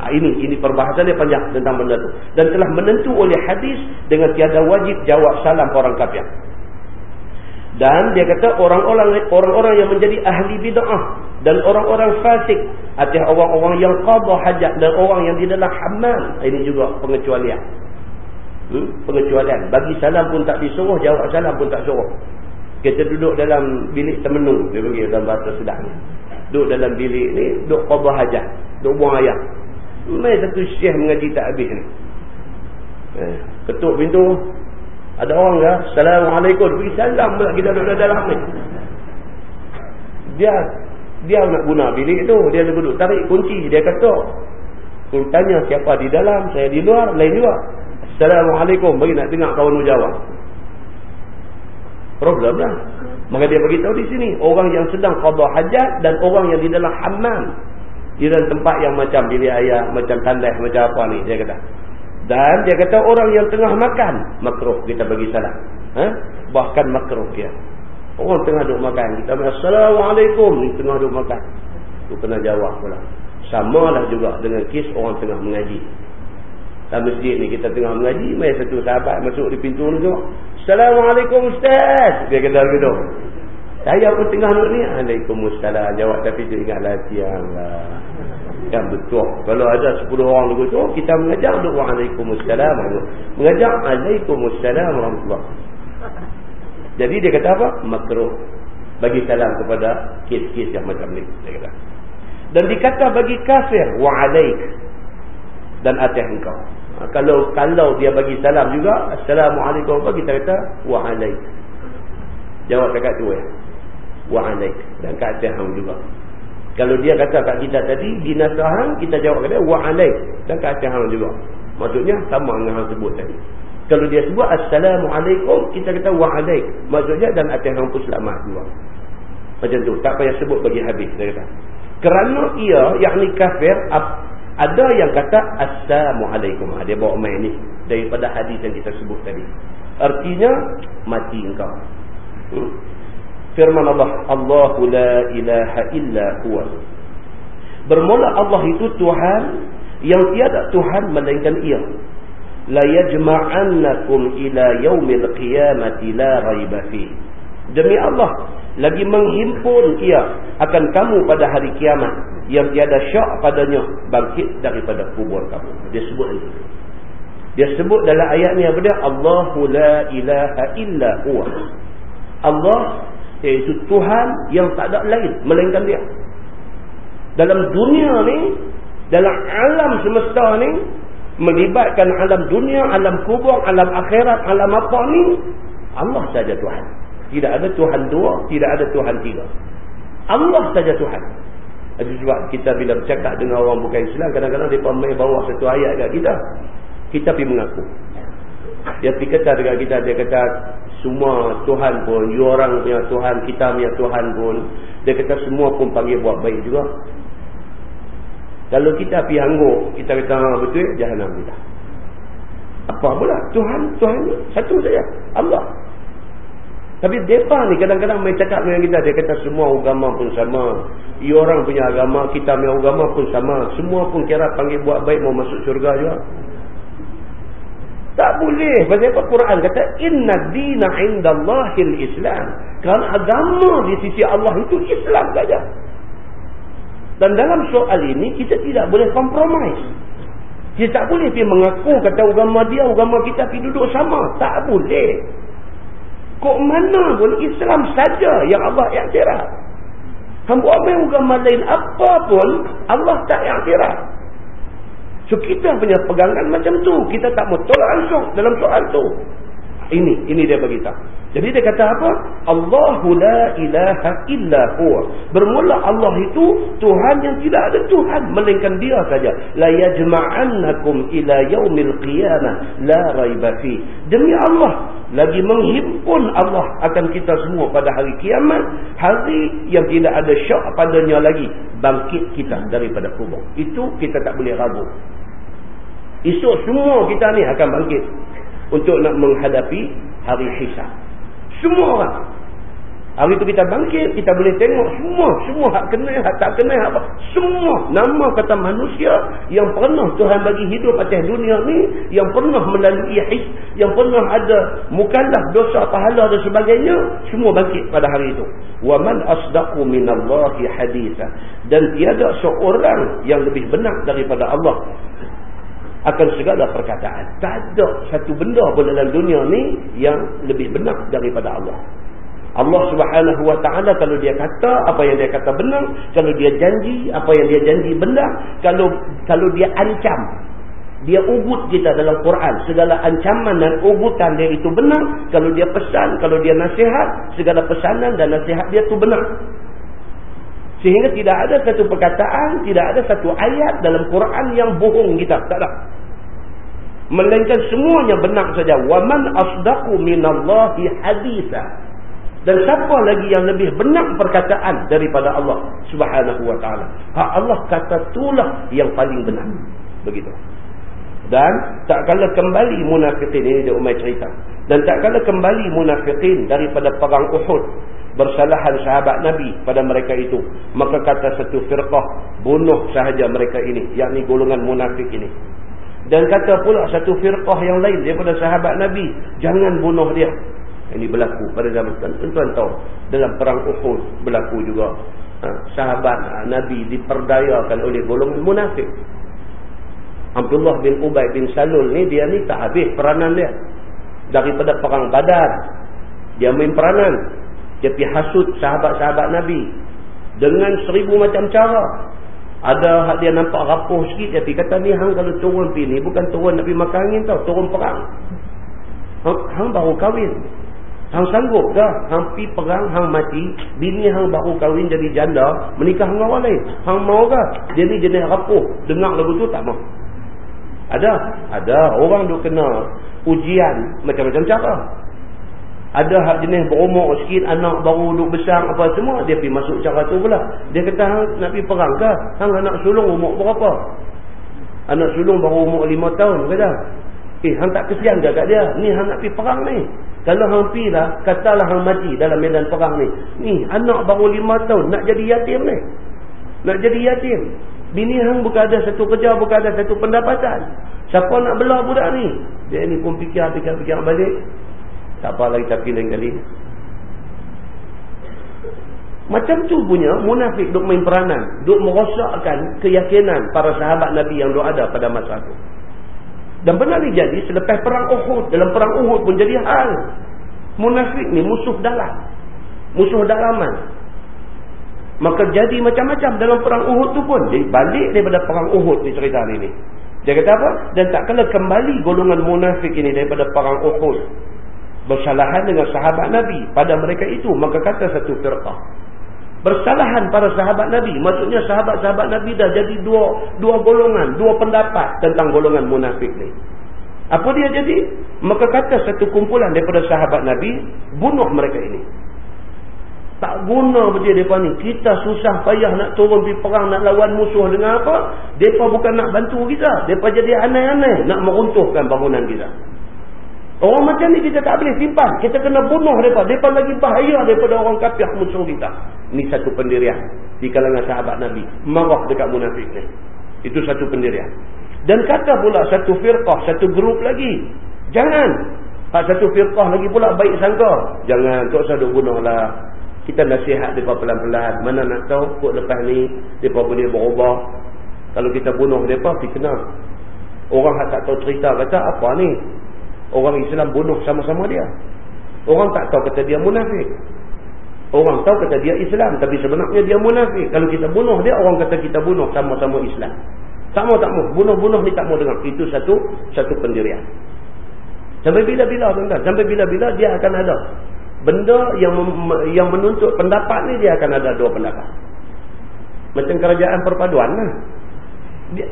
Ha, ini ini perbahasan dia panjang tentang benda tu. Dan telah menentu oleh hadis dengan tiada wajib jawab salam orang kafir. Dan dia kata orang-orang orang-orang yang menjadi ahli bid'ah dan orang-orang fasik atau orang-orang yang qada hajat dan orang yang di dalam hammam ini juga pengecualian. Hmm? pengecualian. Bagi salam pun tak disuruh, jawab salam pun tak suruh. Kita duduk dalam bilik temenung, dia panggil dalam bahasa sedang ni. Duduk dalam bilik ni, duduk qada hajat, duduk buang air. Mai satu syekh mengaji tak habis ni. Eh, ketuk pintu. Ada orang ke? Assalamualaikum. Pergi salam pula kita duduk dalam ni. Dia dia nak guna bilik tu. Dia duduk tarik kunci. Dia ketuk. Tanya siapa di dalam. Saya di luar. Lain juga. Assalamualaikum. Bagi nak dengar kawan jawab. Problem lah. Maka dia beritahu di sini. Orang yang sedang qadha hajat dan orang yang di dalam hammam. Di dalam tempat yang macam bilik ayah, macam tandas, macam apa ni, dia kata. Dan dia kata orang yang tengah makan, makruh kita bagi salam. Ha? Bahkan makruh dia. Orang tengah duduk makan, kita bilang, Assalamualaikum, ni tengah duduk makan. Tu kena jawab pula. Sama lah juga dengan kes orang tengah mengaji. Dalam masjid ni kita tengah mengaji, mai satu sahabat masuk di pintu tu. Assalamualaikum Ustaz. Dia kata begitu. Saya pun tengah duduk ni. Waalaikumsalam. Jawab tapi dia ingat latihan lah. Kan betul. Kalau ada 10 orang dulu tu, kita mengajar duduk Waalaikumsalam. Mengajar Waalaikumsalam. Rahmatullah. Jadi dia kata apa? Makruh. Bagi salam kepada kes-kes yang macam ni. Dia kata. Dan dikata bagi kafir. Waalaik. Dan atas engkau. Ha, kalau kalau dia bagi salam juga. Assalamualaikum. Kita kata Waalaik. Jawab dekat tu ya wa'alaik dan kat atas hang juga kalau dia kata kat kita tadi binasahang kita jawab kata wa'alaik dan kat atas hang juga maksudnya sama dengan hang sebut tadi kalau dia sebut assalamualaikum kita kata wa'alaik maksudnya dan atas hang pun selamat juga macam tu tak payah sebut bagi habis dia kata kerana ia yakni kafir ada yang kata assalamualaikum. Ha, dia bawa main ni daripada hadis yang kita sebut tadi. Artinya mati engkau. Hmm. Firman Allah Allahu la ilaha illa huwa. Bermula Allah itu Tuhan yang tiada Tuhan melainkan ia. La yajma'annakum ila yaumil qiyamati la raiba fi. Demi Allah lagi menghimpun ia akan kamu pada hari kiamat yang tiada syak padanya bangkit daripada kubur kamu. Dia sebut itu dia sebut dalam ayat ni apa dia Allahu la ilaha illa huwa. Allah iaitu Tuhan yang tak ada lain melainkan dia. Dalam dunia ni dalam alam semesta ni melibatkan alam dunia alam kubur alam akhirat alam apa ni Allah saja Tuhan. Tidak ada Tuhan dua tidak ada Tuhan tiga. Allah saja Tuhan Itu sebab kita bila bercakap dengan orang bukan Islam, kadang-kadang mereka main bawa satu ayat kat kita. Kita pergi mengaku. Dia pergi kata dengan kita, dia kata semua Tuhan pun, you orang punya Tuhan, kita punya Tuhan pun, dia kata semua pun panggil buat baik juga. Kalau kita pergi angguk, kita kata ha, betul, jahanam kita. Apa pula? Tuhan, Tuhan satu saja. Allah. Tapi mereka ni kadang-kadang main cakap dengan kita. Dia kata semua agama pun sama. Ia orang punya agama, kita punya agama pun sama. Semua pun kira panggil buat baik mau masuk syurga juga. Tak boleh. Sebab apa Quran kata, Inna dina indallahil islam. Kerana agama di sisi Allah itu Islam saja. Dan dalam soal ini, kita tidak boleh compromise. Kita tak boleh pergi mengaku kata agama dia, agama kita pergi duduk sama. Tak boleh. Kok mana pun Islam saja yang Allah iktiraf. Hamba ambil agama lain apa pun Allah tak iktiraf. So kita punya pegangan macam tu. Kita tak mau tolak langsung dalam soal tu. Ini, ini dia beritahu. Jadi dia kata apa? Allahu la ilaha illa huwa. Bermula Allah itu Tuhan yang tidak ada Tuhan melainkan Dia saja. La yajma'annakum ila yaumil qiyamah la raiba fi. Demi Allah lagi menghimpun Allah akan kita semua pada hari kiamat, hari yang tidak ada syak padanya lagi bangkit kita daripada kubur. Itu kita tak boleh ragu. Esok semua kita ni akan bangkit untuk nak menghadapi hari hisab. Semua orang. Hari itu kita bangkit, kita boleh tengok semua, semua hak kena, hak tak kena, apa. Semua nama kata manusia yang pernah Tuhan bagi hidup atas dunia ni, yang pernah melalui hisab, yang pernah ada mukallaf dosa pahala dan sebagainya, semua bangkit pada hari itu. Wa man asdaqu minallahi haditha. Dan tiada seorang yang lebih benar daripada Allah akan segala perkataan. Tak ada satu benda pun dalam dunia ni yang lebih benar daripada Allah. Allah subhanahu wa ta'ala kalau dia kata apa yang dia kata benar. Kalau dia janji apa yang dia janji benar. Kalau kalau dia ancam. Dia ugut kita dalam Quran. Segala ancaman dan ugutan dia itu benar. Kalau dia pesan, kalau dia nasihat. Segala pesanan dan nasihat dia itu benar. Sehingga tidak ada satu perkataan, tidak ada satu ayat dalam Quran yang bohong kita. Tak ada. Melainkan semuanya benar saja. وَمَنْ أَصْدَقُ مِنَ اللَّهِ حَدِيثًا Dan siapa lagi yang lebih benar perkataan daripada Allah subhanahu wa ta'ala. Hak Allah kata itulah yang paling benar. Begitu. Dan tak kala kembali munafiqin, ini dia umai cerita. Dan tak kala kembali munafiqin daripada perang Uhud bersalahan sahabat Nabi pada mereka itu. Maka kata satu firqah bunuh sahaja mereka ini yakni golongan munafik ini. Dan kata pula satu firqah yang lain daripada sahabat Nabi jangan bunuh dia. Ini berlaku pada zaman tuan-tuan tahu dalam perang Uhud berlaku juga. Ha, sahabat Nabi diperdayakan oleh golongan munafik. Abdullah bin Ubay bin Salul ni dia ni tak habis peranan dia. Daripada perang Badar dia main peranan dia pergi hasut sahabat-sahabat Nabi. Dengan seribu macam cara. Ada hak dia nampak rapuh sikit. Dia pergi kata ni hang kalau turun pergi ni. Bukan turun nak pergi makan angin tau. Turun perang. Hang, hang baru kahwin. Hang sanggup ke? Hang pergi perang, hang mati. Bini hang baru kahwin jadi janda. Menikah dengan orang lain. Hang mau ke? Dia ni jenis rapuh. Dengar lagu tu tak mau. Ada? Ada. Orang duk kena ujian macam-macam cara. Ada hak jenis berumur sikit, anak baru duduk besar, apa semua, dia pergi masuk cara tu pula. Dia kata, hang nak pergi perang ke? Hang anak sulung umur berapa? Anak sulung baru umur lima tahun, kata. Eh, hang tak kesian ke kat dia? Ni hang nak pergi perang ni. Kalau hang pergi lah, katalah hang mati dalam medan perang ni. Ni, anak baru lima tahun, nak jadi yatim ni. Nak jadi yatim. Bini hang bukan ada satu kerja, bukan ada satu pendapatan. Siapa nak belah budak ni? Dia ni pun fikir-fikir balik. Tak apa lagi tapi lain kali. Macam tu punya munafik duk main peranan. Duk merosakkan keyakinan para sahabat Nabi yang duk ada pada masa itu. Dan benar ni jadi selepas perang Uhud. Dalam perang Uhud pun jadi hal. Munafik ni musuh dalam. Musuh dalaman. Maka jadi macam-macam dalam perang Uhud tu pun. Dia balik daripada perang Uhud ni cerita hari ni. Dia kata apa? Dan tak kala kembali golongan munafik ini daripada perang Uhud bersalahan dengan sahabat Nabi pada mereka itu maka kata satu firqah Bersalahan para sahabat Nabi. Maksudnya sahabat-sahabat Nabi dah jadi dua dua golongan, dua pendapat tentang golongan munafik ni. Apa dia jadi? Maka kata satu kumpulan daripada sahabat Nabi, bunuh mereka ini. Tak guna berjaya mereka ni. Kita susah payah nak turun pergi perang, nak lawan musuh dengan apa? Mereka bukan nak bantu kita. Mereka jadi aneh-aneh nak meruntuhkan bangunan kita. Orang macam ni kita tak boleh simpan. Kita kena bunuh mereka. Mereka lagi bahaya daripada orang kafir musuh kita. Ini satu pendirian di kalangan sahabat Nabi. Marah dekat munafik ni. Itu satu pendirian. Dan kata pula satu firqah, satu grup lagi. Jangan. Hak satu firqah lagi pula baik sangka. Jangan. Tak usah duk lah. Kita nasihat mereka pelan-pelan. Mana nak tahu kok lepas ni mereka boleh berubah. Kalau kita bunuh mereka, kena. Orang tak tahu cerita kata apa ni. Orang Islam bunuh sama-sama dia. Orang tak tahu kata dia munafik. Orang tahu kata dia Islam. Tapi sebenarnya dia munafik. Kalau kita bunuh dia, orang kata kita bunuh sama-sama Islam. Tak mau tak mau. Bunuh-bunuh ni tak mau dengar. Itu satu satu pendirian. Sampai bila-bila tuan-tuan. Sampai bila-bila dia akan ada. Benda yang yang menuntut pendapat ni dia akan ada dua pendapat. Macam kerajaan perpaduan lah.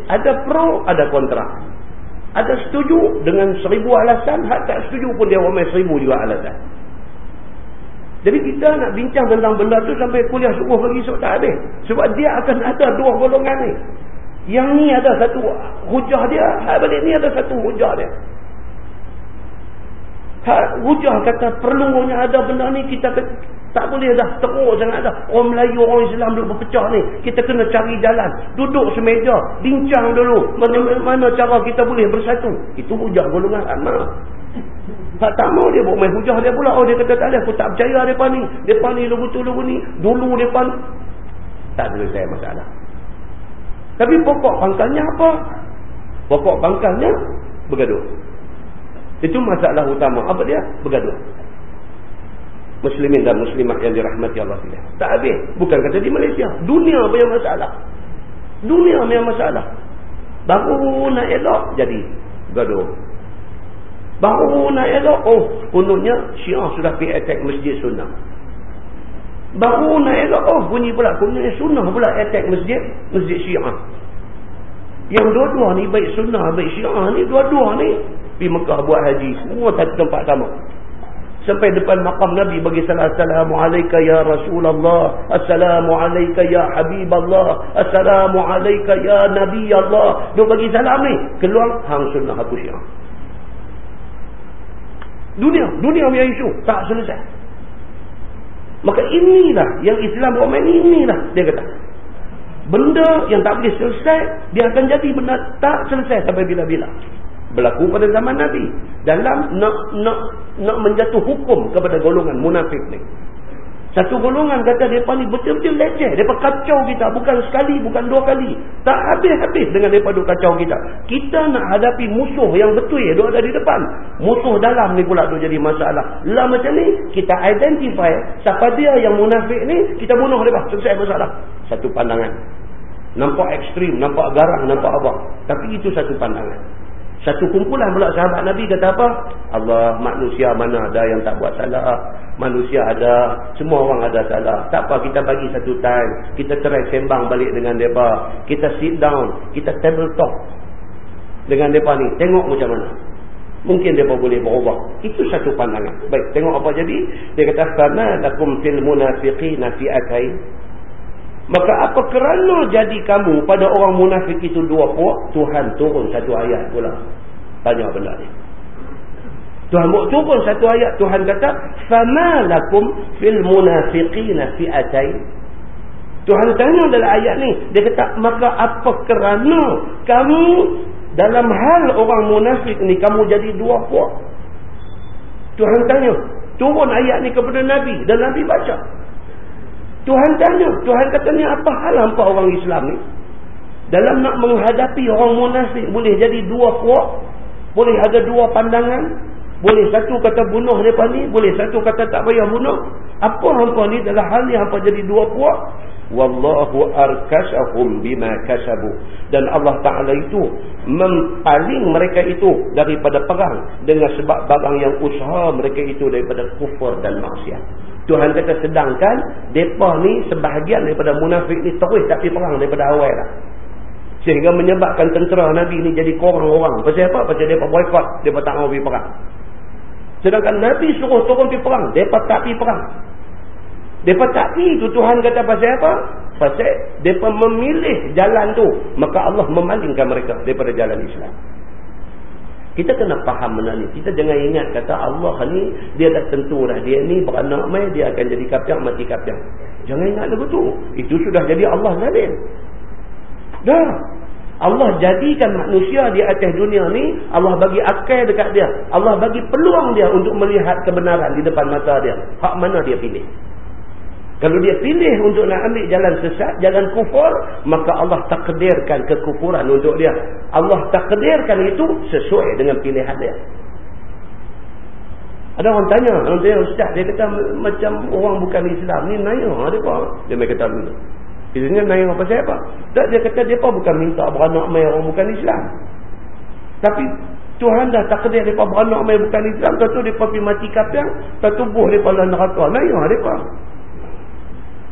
Ada pro, ada kontra. Ada setuju dengan seribu alasan. Hak tak setuju pun dia ramai seribu juga alasan. Jadi kita nak bincang tentang benda tu sampai kuliah subuh lagi esok tak habis. Sebab dia akan ada dua golongan ni. Yang ni ada satu hujah dia, hak balik ni ada satu hujah dia. Hak hujah kata perlunya ada benda ni kita tak boleh dah teruk sangat dah. Orang Melayu, orang Islam duduk berpecah ni. Kita kena cari jalan. Duduk semeja. Bincang dulu. Mana, mana cara kita boleh bersatu. Itu hujah golongan anak. Tak tak mau dia buat main hujah dia pula. Oh dia kata tak boleh. Aku tak percaya mereka ni. Mereka ni lugu tu lugu ni. Dulu mereka ni. Tak selesai masalah. Tapi pokok pangkalnya apa? Pokok pangkalnya bergaduh. Itu masalah utama. Apa dia? Bergaduh. Muslimin dan muslimat yang dirahmati Allah SWT. Tak habis. Bukan kata di Malaysia. Dunia punya masalah. Dunia punya masalah. Baru nak elok, jadi gaduh. Baru nak elok, oh, kononnya syiah sudah pergi attack masjid sunnah. Baru nak elok, oh bunyi pula. Kunyanya sunnah pula attack masjid. Masjid syiah. Yang dua-dua ni, baik sunnah, baik syiah ni, dua-dua ni. Pergi Mekah buat haji. Semua tempat sama. Sampai depan makam Nabi bagi salam. Assalamualaikum ya Rasulullah. Assalamualaikum ya Habiballah. Assalamualaikum ya Nabi Allah. Dia bagi salam ni. Keluar hang sunnah aku syiah. Dunia. Dunia punya isu. Tak selesai. Maka inilah yang Islam buat main inilah dia kata. Benda yang tak boleh selesai dia akan jadi benda tak selesai sampai bila-bila. Berlaku pada zaman Nabi dalam nak nak nak menjatuh hukum kepada golongan munafik ni. Satu golongan kata mereka ni betul-betul leceh. Mereka kacau kita. Bukan sekali, bukan dua kali. Tak habis-habis dengan mereka duk kacau kita. Kita nak hadapi musuh yang betul. Dia ada di depan. Musuh dalam ni pula tu jadi masalah. Lah macam ni, kita identify siapa dia yang munafik ni, kita bunuh dia. Selesai masalah. Satu pandangan. Nampak ekstrim, nampak garang, nampak apa. Tapi itu satu pandangan. Satu kumpulan pula sahabat Nabi kata apa? Allah manusia mana ada yang tak buat salah. Manusia ada. Semua orang ada salah. Tak apa kita bagi satu time. Kita try sembang balik dengan mereka. Kita sit down. Kita table talk. Dengan mereka ni. Tengok macam mana. Mungkin mereka boleh berubah. Itu satu pandangan. Baik. Tengok apa jadi. Dia kata. Fama lakum fil munafiqina fi akain. Maka apa kerana jadi kamu pada orang munafik itu dua puak, Tuhan turun satu ayat pula. Banyak benda ni. Tuhan buat turun satu ayat. Tuhan kata, فَمَا لَكُمْ فِي الْمُنَافِقِينَ فِئَتَيْنِ Tuhan tanya dalam ayat ni. Dia kata, maka apa kerana kamu dalam hal orang munafik ni, kamu jadi dua puak? Tuhan tanya. Turun ayat ni kepada Nabi. Dan Nabi baca. Tuhan tanya, Tuhan kata ni apa hal hampa orang Islam ni? Dalam nak menghadapi orang munafik boleh jadi dua kuat, boleh ada dua pandangan, boleh satu kata bunuh depa ni, boleh satu kata tak payah bunuh. Apa hampa ni dalam hal ni hampa jadi dua kuat? Wallahu arkasahum bima kasabu dan Allah Taala itu mempaling mereka itu daripada perang dengan sebab barang yang usaha mereka itu daripada kufur dan maksiat. Tuhan kata sedangkan depa ni sebahagian daripada munafik ni terus tak pergi perang daripada awal dah. Sehingga menyebabkan tentera Nabi ni jadi korang orang. Pasal apa? pasal mereka boykot mereka tak mau pergi perang. Sedangkan Nabi suruh turun pergi perang mereka tak pergi perang mereka tak pergi tu Tuhan kata pasal apa? Pasal mereka memilih jalan tu. Maka Allah memalingkan mereka daripada jalan Islam. Kita kena faham benda ni. Kita jangan ingat kata Allah ni dia dah tentu dah. Dia ni beranak mai dia akan jadi kapiak mati kapiak. Jangan ingat lagu tu. Itu sudah jadi Allah zalim. Dah. Allah jadikan manusia di atas dunia ni Allah bagi akal dekat dia. Allah bagi peluang dia untuk melihat kebenaran di depan mata dia. Hak mana dia pilih. Kalau dia pilih untuk nak ambil jalan sesat, jalan kufur, maka Allah takdirkan kekufuran untuk dia. Allah takdirkan itu sesuai dengan pilihan dia. Ada orang tanya, orang tanya ustaz, dia kata macam orang bukan Islam ni naya, ada apa? Dia mai kata dulu. Dia tanya naya apa siapa? Tak dia kata dia bukan minta beranak mai orang bukan Islam. Tapi Tuhan dah takdir depa beranak mai bukan Islam, tentu depa pergi mati kafir, tentu buh depa dalam neraka. Naya depa.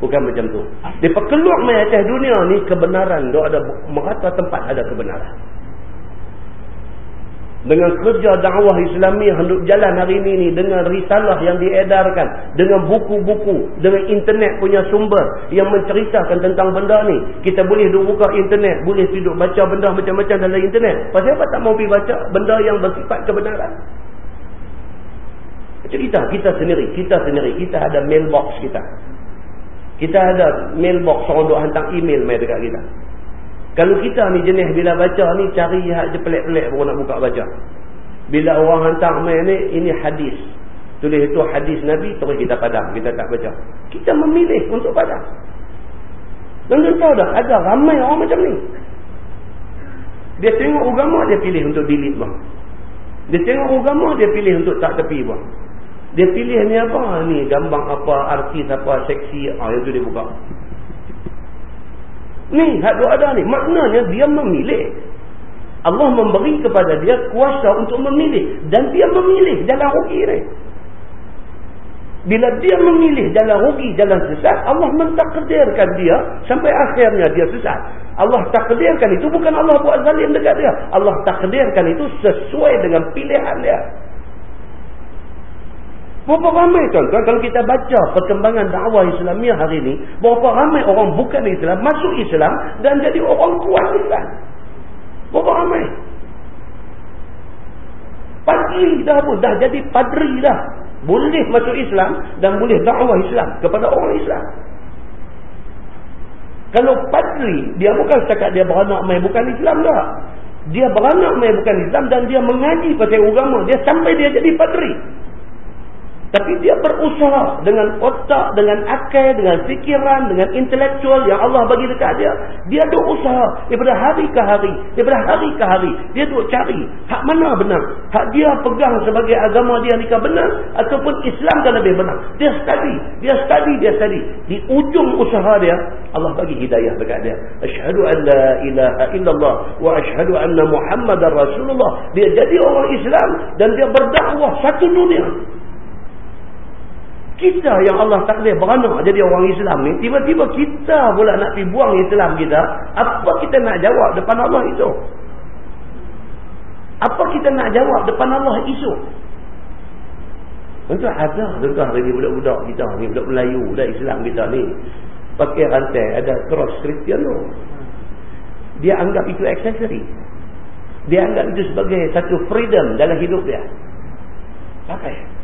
Bukan macam tu. Dia keluar mai atas dunia ni kebenaran. Dia ada merata tempat ada kebenaran. Dengan kerja dakwah Islami hendak jalan hari ini ni dengan risalah yang diedarkan, dengan buku-buku, dengan internet punya sumber yang menceritakan tentang benda ni. Kita boleh duduk buka internet, boleh duduk baca benda macam-macam dalam internet. Pasal apa tak mau pergi baca benda yang bersifat kebenaran? Cerita kita sendiri, kita sendiri, kita ada mailbox kita. Kita ada mailbox orang duk hantar email mai dekat kita. Kalau kita ni jenis bila baca ni cari hak je pelik-pelik baru nak buka baca. Bila orang hantar mail ni ini hadis. Tulis itu hadis Nabi terus kita padam, kita tak baca. Kita memilih untuk padam. Tuan tahu dah ada ramai orang macam ni. Dia tengok agama dia pilih untuk delete bang. Dia tengok agama dia pilih untuk tak tepi bang. Dia pilih ni apa? Ni gambar apa, artis apa, seksi. Ah, itu dia buka. Ni, hak dua ada ni. Maknanya dia memilih. Allah memberi kepada dia kuasa untuk memilih. Dan dia memilih jalan rugi ni. Bila dia memilih jalan rugi, jalan sesat, Allah mentakdirkan dia sampai akhirnya dia sesat. Allah takdirkan itu bukan Allah buat zalim dekat dia. Allah takdirkan itu sesuai dengan pilihan dia. Berapa ramai tuan-tuan kalau kita baca perkembangan dakwah Islamiah hari ini, berapa ramai orang bukan Islam masuk Islam dan jadi orang kuat Islam. Berapa ramai? Padri dah pun, dah jadi padri dah. Boleh masuk Islam dan boleh dakwah Islam kepada orang Islam. Kalau padri, dia bukan setakat dia beranak main bukan Islam dah. Dia beranak main bukan Islam dan dia mengaji pasal agama. Dia sampai dia jadi padri. Tapi dia berusaha dengan otak, dengan akal, dengan fikiran, dengan intelektual yang Allah bagi dekat dia. Dia duk usaha daripada hari ke hari. Daripada hari ke hari. Dia duk cari hak mana benar. Hak dia pegang sebagai agama dia nikah benar. Ataupun Islam kan lebih benar. Dia study. Dia study, dia study. Di ujung usaha dia, Allah bagi hidayah dekat dia. Ashadu an la ilaha illallah wa ashadu anna muhammadan rasulullah. Dia jadi orang Islam dan dia berdakwah satu dunia. Kita yang Allah takdir beranak jadi orang Islam ni, tiba-tiba kita pula nak pergi buang Islam kita, apa kita nak jawab depan Allah itu? Apa kita nak jawab depan Allah itu? Tentu ada hari ni budak-budak kita ni, budak Melayu, budak Islam kita ni, pakai rantai, ada cross Kristian tu. Dia anggap itu aksesori. Dia anggap itu sebagai satu freedom dalam hidup dia. Pakai.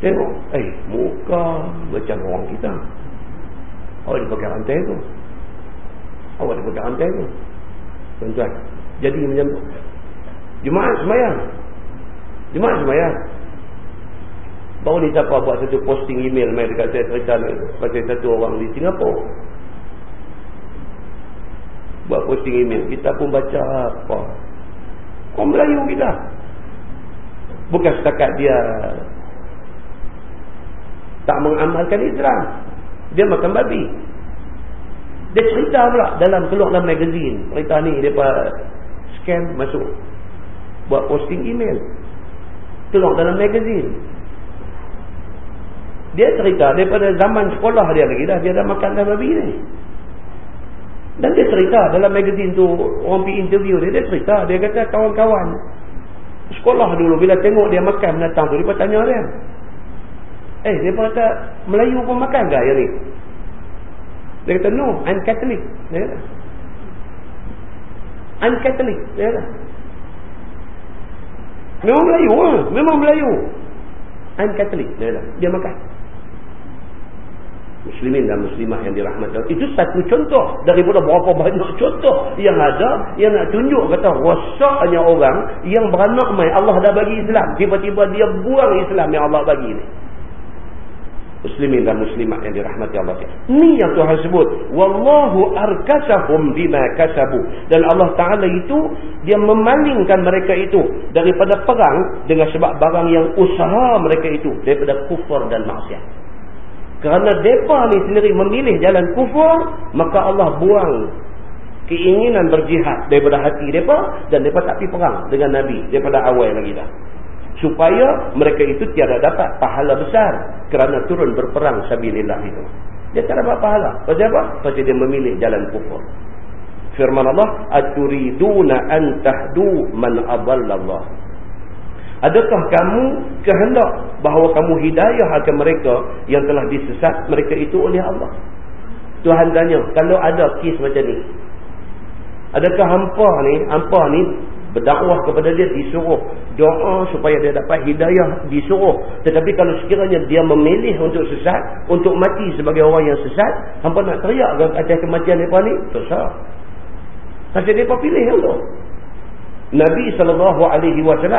Tengok, eh, muka macam orang kita. Awak dia pakai rantai tu. Awak dia pakai rantai tu. Tuan-tuan, jadi macam tu. Jemaat semayang. Jemaat semayang. Baru ni siapa buat satu posting email main dekat saya cerita pasal satu orang di Singapura. Buat posting email. Kita pun baca apa. Orang Melayu kita. Bukan setakat dia tak mengamalkan Islam. Dia makan babi. Dia cerita pula dalam keluar dalam magazine. Cerita ni dia scam masuk. Buat posting email. Keluar dalam magazine. Dia cerita daripada zaman sekolah dia lagi dah. Dia dah makan dalam babi ni. Dan dia cerita dalam magazine tu. Orang pergi interview dia. Dia cerita. Dia kata kawan-kawan. Sekolah dulu bila tengok dia makan binatang tu. Dia tanya dia. Eh dia kata Melayu pun makan ke yang ni? Dia kata no. I'm Catholic. Dia kata. I'm Catholic. Dia kata. Memang Melayu lah. Memang Melayu. I'm Catholic. Dia kata. Dia makan muslimin dan muslimah yang dirahmati. Itu satu contoh daripada berapa banyak contoh yang ada yang nak tunjuk kata rosaknya orang yang beranak mai Allah dah bagi Islam. Tiba-tiba dia buang Islam yang Allah bagi ni. Muslimin dan muslimat yang dirahmati Allah. Ni yang Tuhan sebut. Wallahu arkasahum bima kasabu. Dan Allah Ta'ala itu, dia memalingkan mereka itu daripada perang dengan sebab barang yang usaha mereka itu. Daripada kufur dan maksiat. Kerana mereka ni sendiri memilih jalan kufur, maka Allah buang keinginan berjihad daripada hati mereka dan mereka tak pergi perang dengan Nabi daripada awal lagi dah. Supaya mereka itu tiada dapat pahala besar kerana turun berperang sabilillah itu. Dia tak dapat pahala. Pasal apa? Pasal dia memilih jalan kufur. Firman Allah, "Aturiduna an tahdu man adallallah." Adakah kamu kehendak bahawa kamu hidayah akan mereka yang telah disesat mereka itu oleh Allah? Tuhan tanya, kalau ada kes macam ni. Adakah hampa ni, hampa ni berdakwah kepada dia disuruh doa supaya dia dapat hidayah disuruh. Tetapi kalau sekiranya dia memilih untuk sesat, untuk mati sebagai orang yang sesat, hampa nak teriak ke atas kematian mereka ni? Tak sah. Pasal mereka pilih tu. Nabi SAW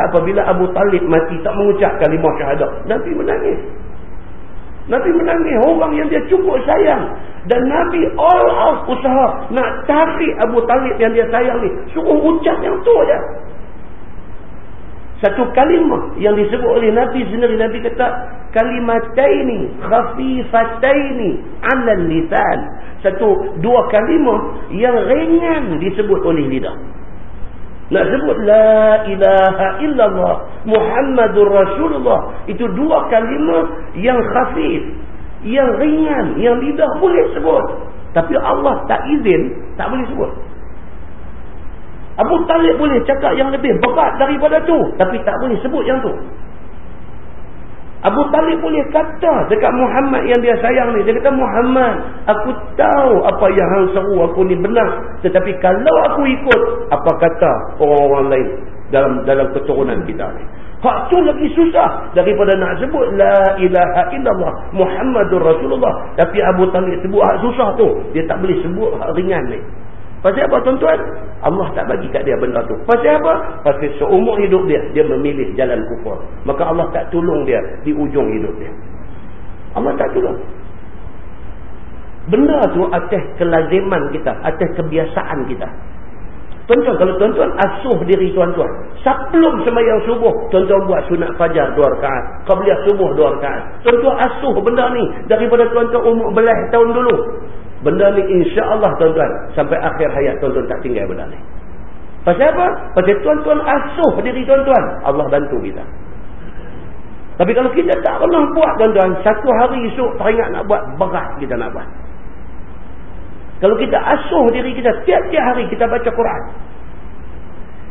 apabila Abu Talib mati tak mengucap kalimah syahadah. Nabi menangis. Nabi menangis. Orang yang dia cukup sayang. Dan Nabi all out usaha nak tarik Abu Talib yang dia sayang ni. Suruh ucap yang tu je. Satu kalimah yang disebut oleh Nabi sendiri. Nabi kata kalimataini khafifataini ala lisan. Satu dua kalimah yang ringan disebut oleh lidah. Nak sebut La ilaha illallah Muhammadur Rasulullah Itu dua kalimah yang khafif Yang ringan Yang lidah boleh sebut. Tapi Allah tak izin Tak boleh sebut. Abu Talib boleh cakap yang lebih berat daripada tu Tapi tak boleh sebut yang tu Abu Talib boleh kata dekat Muhammad yang dia sayang ni. Dia kata, Muhammad, aku tahu apa yang hang seru aku ni benar. Tetapi kalau aku ikut, apa kata orang-orang lain dalam dalam keturunan kita ni. Hak tu lagi susah daripada nak sebut La ilaha illallah Muhammadur Rasulullah. Tapi Abu Talib sebut hak susah tu. Dia tak boleh sebut hak ringan ni. Pasal apa tuan-tuan? Allah tak bagi kat dia benda tu. Pasal apa? Pasal seumur hidup dia, dia memilih jalan kufur. Maka Allah tak tolong dia di ujung hidup dia. Allah tak tolong. Benda tu atas kelaziman kita, atas kebiasaan kita. Tuan-tuan, kalau tuan-tuan asuh diri tuan-tuan. Sebelum semayang subuh, tuan-tuan buat sunat fajar dua rakaat. Qabliyah subuh dua rakaat. Tuan-tuan asuh benda ni daripada tuan-tuan umur belah tahun dulu. Benda ni insya Allah tuan-tuan. Sampai akhir hayat tuan-tuan tak tinggal benda ni. Pasal apa? Pasal tuan-tuan asuh diri tuan-tuan. Allah bantu kita. Tapi kalau kita tak pernah buat tuan-tuan. Satu hari esok teringat nak buat. Berat kita nak buat. Kalau kita asuh diri kita. Tiap-tiap hari kita baca Quran.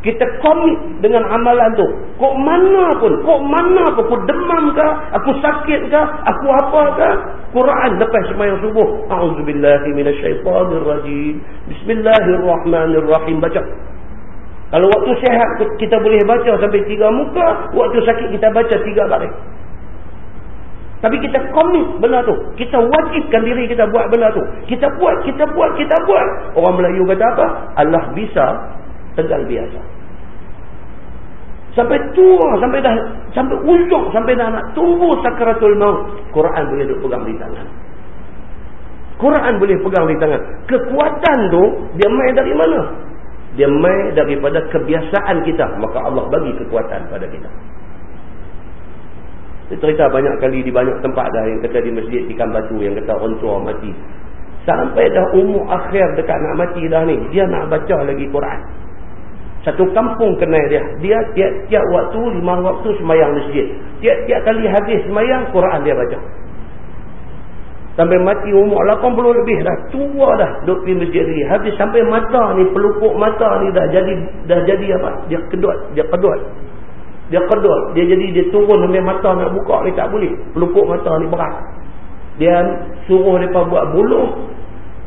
Kita komit dengan amalan tu. Kok mana pun. Kok mana pun. Aku demam ke. Aku sakit ke. Aku apa ke. Quran lepas semayang subuh. A'udzubillahiminasyaitanirrajim. Bismillahirrahmanirrahim. Baca. Kalau waktu sehat kita boleh baca sampai tiga muka. Waktu sakit kita baca tiga baris. Tapi kita komit benda tu. Kita wajibkan diri kita buat benda tu. Kita buat, kita buat, kita buat. Orang Melayu kata apa? Allah bisa tegal biasa. Sampai tua, sampai dah sampai ujung, sampai dah nak tunggu sakaratul maut, Quran boleh duk pegang di tangan. Quran boleh pegang di tangan. Kekuatan tu dia mai dari mana? Dia mai daripada kebiasaan kita, maka Allah bagi kekuatan pada kita. Dia cerita banyak kali di banyak tempat dah yang kata di masjid ikan batu yang kata orang tua mati. Sampai dah umur akhir dekat nak mati dah ni. Dia nak baca lagi Quran. Satu kampung kenal dia. Dia tiap-tiap waktu, lima waktu semayang masjid. Tiap-tiap kali habis semayang, Quran dia baca. Sampai mati umur 80 lebih dah. Tua dah duduk di masjid lagi. Habis sampai mata ni, pelupuk mata ni dah jadi dah jadi apa? Dia kedut. Dia kedut. Dia kedut. Dia jadi dia turun sampai mata nak buka ni tak boleh. Pelupuk mata ni berat. Dia suruh mereka buat buluh.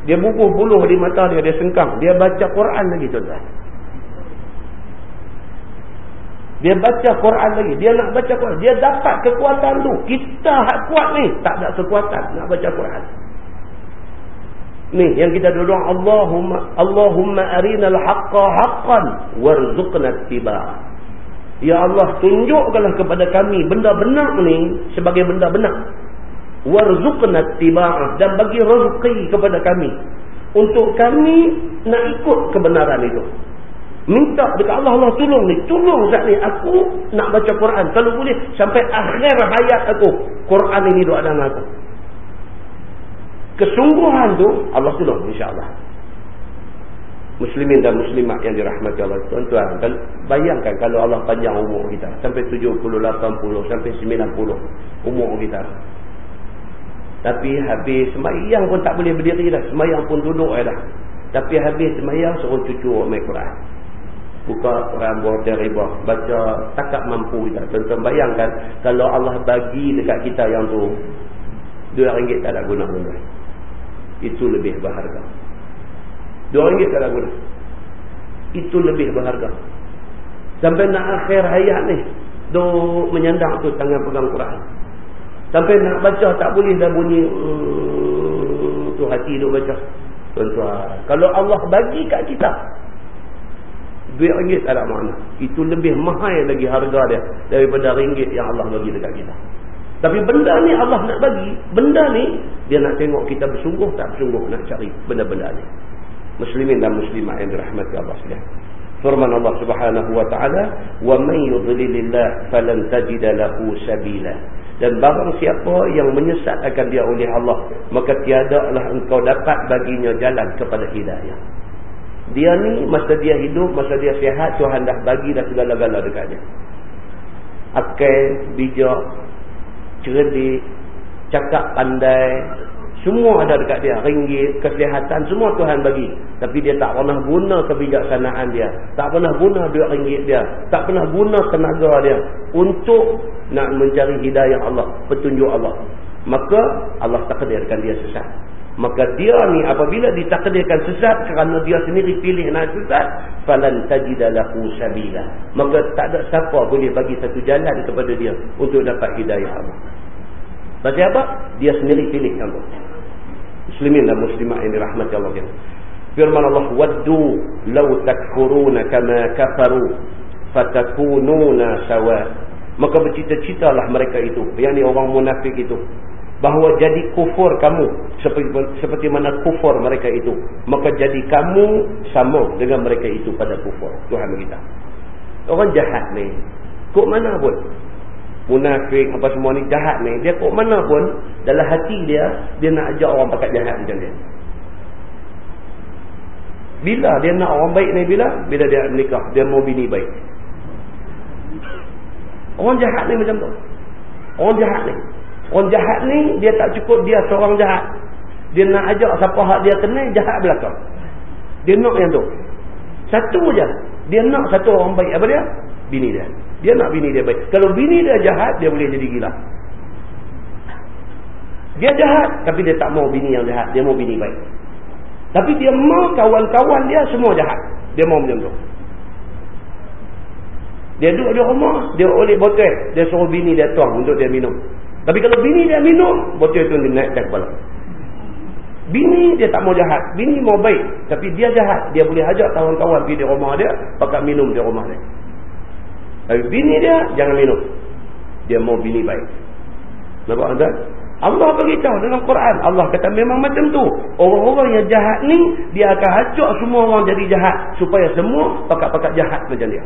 Dia bubuh buluh di mata dia. Dia sengkang. Dia baca Quran lagi tuan-tuan. Dia baca Quran lagi. Dia nak baca Quran. Dia dapat kekuatan tu. Kita hak kuat ni. Tak ada kekuatan nak baca Quran. Ni yang kita doa Allahumma Allahumma arinal haqqa haqqan warzuqna tiba. Ya Allah tunjukkanlah kepada kami benda benar ni sebagai benda benar. Warzuqna tiba dan bagi rezeki kepada kami untuk kami nak ikut kebenaran itu. Minta dekat Allah, Allah tolong ni. Tolong saat ni. Aku nak baca Quran. Kalau boleh, sampai akhir hayat aku. Quran ini doa dengan aku. Kesungguhan tu, Allah tolong insyaAllah. Muslimin dan muslimat yang dirahmati Allah. Tuan-tuan, bayangkan kalau Allah panjang umur kita. Sampai 70, 80, sampai 90 umur kita. Tapi habis semayang pun tak boleh berdiri dah. Semayang pun duduk dah. Tapi habis semayang suruh cucu orang Quran buka Quran border riba baca takak mampu kita. Tuan bayangkan kalau Allah bagi dekat kita yang tu dua ringgit tak ada guna pun itu lebih berharga. Dua ringgit tak ada guna. Itu lebih berharga. Sampai nak akhir hayat ni duk menyandang tu tangan pegang Quran. Sampai nak baca tak boleh dah bunyi uh, tu hati duk baca. Tuan-tuan kalau Allah bagi kat kita Duit ringgit tak ada makna. Itu lebih mahal lagi harga dia daripada ringgit yang Allah bagi dekat kita. Tapi benda ni Allah nak bagi. Benda ni dia nak tengok kita bersungguh tak bersungguh nak cari benda-benda ni. Muslimin dan muslimat yang dirahmati Allah sekalian. Firman Allah Subhanahu wa taala, "Wa man yudlilillah falan tajid lahu sabila." Dan barang siapa yang menyesatkan dia oleh Allah, maka tiadalah engkau dapat baginya jalan kepada hidayah. Dia ni masa dia hidup, masa dia sihat, Tuhan dah bagi dah segala-gala dekat dia. Akal, bijak, cerdik, cakap pandai, semua ada dekat dia. Ringgit, kesihatan, semua Tuhan bagi. Tapi dia tak pernah guna kebijaksanaan dia. Tak pernah guna duit ringgit dia. Tak pernah guna tenaga dia. Untuk nak mencari hidayah Allah, petunjuk Allah. Maka Allah takdirkan dia sesat. Maka dia ni apabila ditakdirkan sesat kerana dia sendiri pilih nak sesat, falan tajidalahu sabila. Maka tak ada siapa boleh bagi satu jalan kepada dia untuk dapat hidayah Allah. Pasal apa? Dia sendiri pilih yang tu. Muslimin dan muslimat ini rahmat Allah. Firman Allah, "Waddu law takfuruna kama kafaru fatakununa sawa." Maka bercita-citalah mereka itu, yang ni orang munafik itu bahawa jadi kufur kamu seperti, seperti mana kufur mereka itu maka jadi kamu sama dengan mereka itu pada kufur. Tuhan kita orang jahat ni kok mana pun. Munafik apa semua ni jahat ni dia kok mana pun dalam hati dia dia nak ajak orang pakat jahat macam dia. Bila dia nak orang baik ni bila? Bila dia menikah dia mau bini baik. Orang jahat ni macam tu. Orang jahat ni Orang jahat ni dia tak cukup dia seorang jahat. Dia nak ajak siapa hak dia kenal jahat belakang. Dia nak yang tu. Satu je. Dia nak satu orang baik. Apa dia? Bini dia. Dia nak bini dia baik. Kalau bini dia jahat, dia boleh jadi gila. Dia jahat. Tapi dia tak mau bini yang jahat. Dia mau bini baik. Tapi dia mau kawan-kawan dia semua jahat. Dia mau macam tu. Dia duduk di rumah. Dia oleh botol. Dia suruh bini dia tuang untuk dia minum. Tapi kalau bini dia minum, botol itu dia naikkan kepala. Bini dia tak mau jahat. Bini mau baik. Tapi dia jahat. Dia boleh ajak kawan-kawan pergi di rumah dia, pakai minum di rumah dia. Tapi bini dia, jangan minum. Dia mau bini baik. Nampak tak? Allah beritahu dalam Quran. Allah kata memang macam tu. Orang-orang yang jahat ni, dia akan ajak semua orang jadi jahat. Supaya semua pakat-pakat jahat macam dia.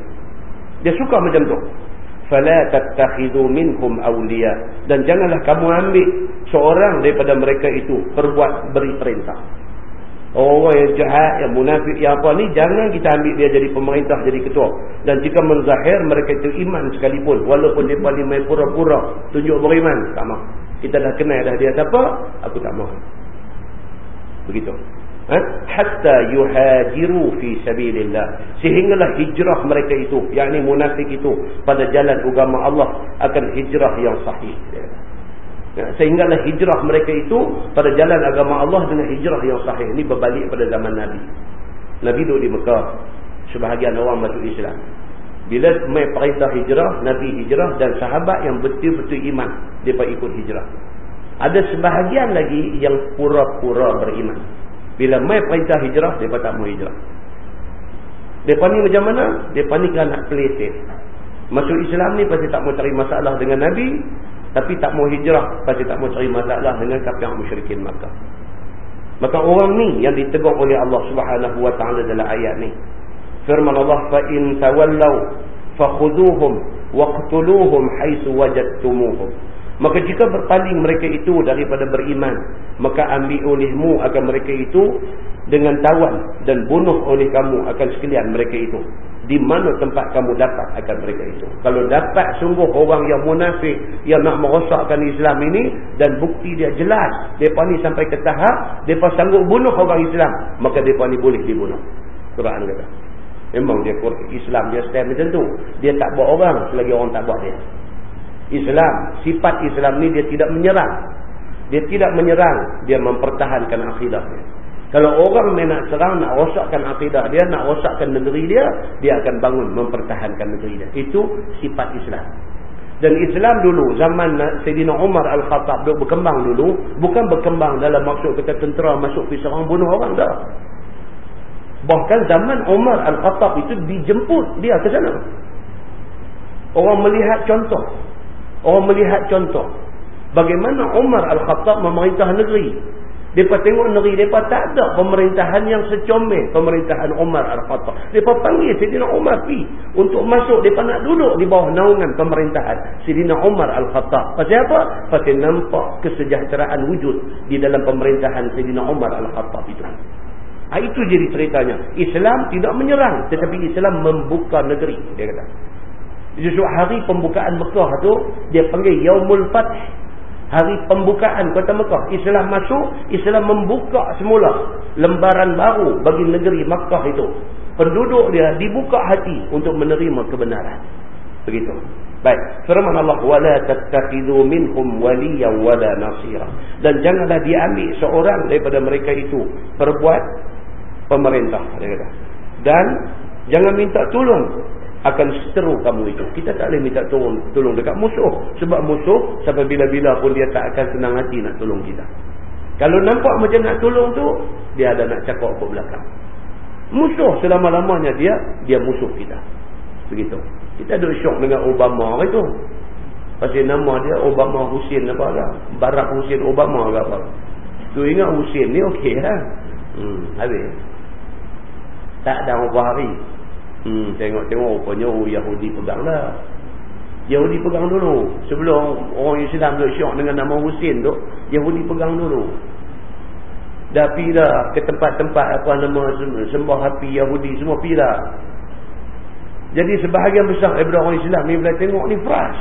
Dia suka macam tu fala tattakhidhu minhum awliya. Dan janganlah kamu ambil seorang daripada mereka itu perbuat beri perintah. Orang yang jahat yang munafik yang apa ni jangan kita ambil dia jadi pemerintah jadi ketua. Dan jika menzahir mereka itu iman sekalipun walaupun dia paling main pura-pura tunjuk beriman tak mahu kita dah kenal dah dia siapa aku tak mahu begitu ha? hatta yuhajiru fi sabilillah. Sehinggalah hijrah mereka itu yakni munafik itu pada jalan agama Allah akan hijrah yang sahih. Ya, sehinggalah hijrah mereka itu pada jalan agama Allah dengan hijrah yang sahih. Ini berbalik pada zaman Nabi. Nabi duduk di Mekah sebahagian orang masuk Islam. Bila mai perintah hijrah Nabi hijrah dan sahabat yang betul-betul iman mereka ikut hijrah. Ada sebahagian lagi yang pura-pura beriman bila mai perintah hijrah, mereka tak mau hijrah. Mereka ni macam mana? Mereka ni kerana pelitif. Masuk Islam ni pasti tak mau cari masalah dengan Nabi. Tapi tak mau hijrah. Pasti tak mau cari masalah dengan kapiak musyrikin Makkah. Maka orang ni yang ditegur oleh Allah subhanahu wa ta'ala dalam ayat ni. Firman Allah, فَإِنْ tawallaw fakhuduhum waqtuluhum حَيْسُ وَجَدْتُمُوهُمْ Maka jika berpaling mereka itu daripada beriman, maka ambil olehmu akan mereka itu dengan tawan dan bunuh oleh kamu akan sekalian mereka itu. Di mana tempat kamu dapat akan mereka itu. Kalau dapat sungguh orang yang munafik yang nak merosakkan Islam ini dan bukti dia jelas, mereka ni sampai ke tahap, mereka sanggup bunuh orang Islam, maka mereka ni boleh dibunuh. Quran kata. Memang dia Islam dia stand macam tu. Dia tak buat orang selagi orang tak buat dia. Islam, sifat Islam ni dia tidak menyerang. Dia tidak menyerang, dia mempertahankan akidahnya. Kalau orang main nak serang, nak rosakkan akidah dia, nak rosakkan negeri dia, dia akan bangun mempertahankan negeri dia. Itu sifat Islam. Dan Islam dulu, zaman Sayyidina Umar Al-Khattab berkembang dulu, bukan berkembang dalam maksud kita tentera masuk pergi serang bunuh orang dah. Bahkan zaman Umar Al-Khattab itu dijemput dia ke sana. Orang melihat contoh. Orang melihat contoh. Bagaimana Umar Al-Khattab memerintah negeri. Mereka tengok negeri mereka tak ada pemerintahan yang secomel pemerintahan Umar Al-Khattab. Mereka panggil Sidina Umar pi untuk masuk. Mereka nak duduk di bawah naungan pemerintahan Sidina Umar Al-Khattab. Pasal apa? Pasal nampak kesejahteraan wujud di dalam pemerintahan Sidina Umar Al-Khattab itu. Ha, itu jadi ceritanya. Islam tidak menyerang. Tetapi Islam membuka negeri. Dia kata. Justru hari pembukaan Mekah tu dia panggil Yaumul Fath. Hari pembukaan kota Mekah. Islam masuk, Islam membuka semula lembaran baru bagi negeri Mekah itu. Penduduk dia dibuka hati untuk menerima kebenaran. Begitu. Baik, firman Allah wala tattakhidhu minhum waliyan wala nasira. Dan janganlah diambil seorang daripada mereka itu perbuat pemerintah dia kata. Dan jangan minta tolong akan seteru kamu itu. Kita tak boleh minta tolong, tolong dekat musuh. Sebab musuh sampai bila-bila pun dia tak akan senang hati nak tolong kita. Kalau nampak macam nak tolong tu, dia ada nak cakap ke belakang. Musuh selama-lamanya dia, dia musuh kita. Begitu. Kita ada syok dengan Obama itu. Pasal nama dia Obama Hussein apa lah. Barack Hussein Obama ke apa. Tu ingat Hussein ni okey lah. Hmm, habis. Tak ada berapa hari. Hmm, tengok-tengok rupanya oh, Yahudi pegang lah. Yahudi pegang dulu. Sebelum orang Islam duduk syok dengan nama Husin tu, Yahudi pegang dulu. Dah pergi dah ke tempat-tempat apa nama sembah api Yahudi semua pergi dah. Jadi sebahagian besar daripada orang Islam ni boleh tengok ni fresh.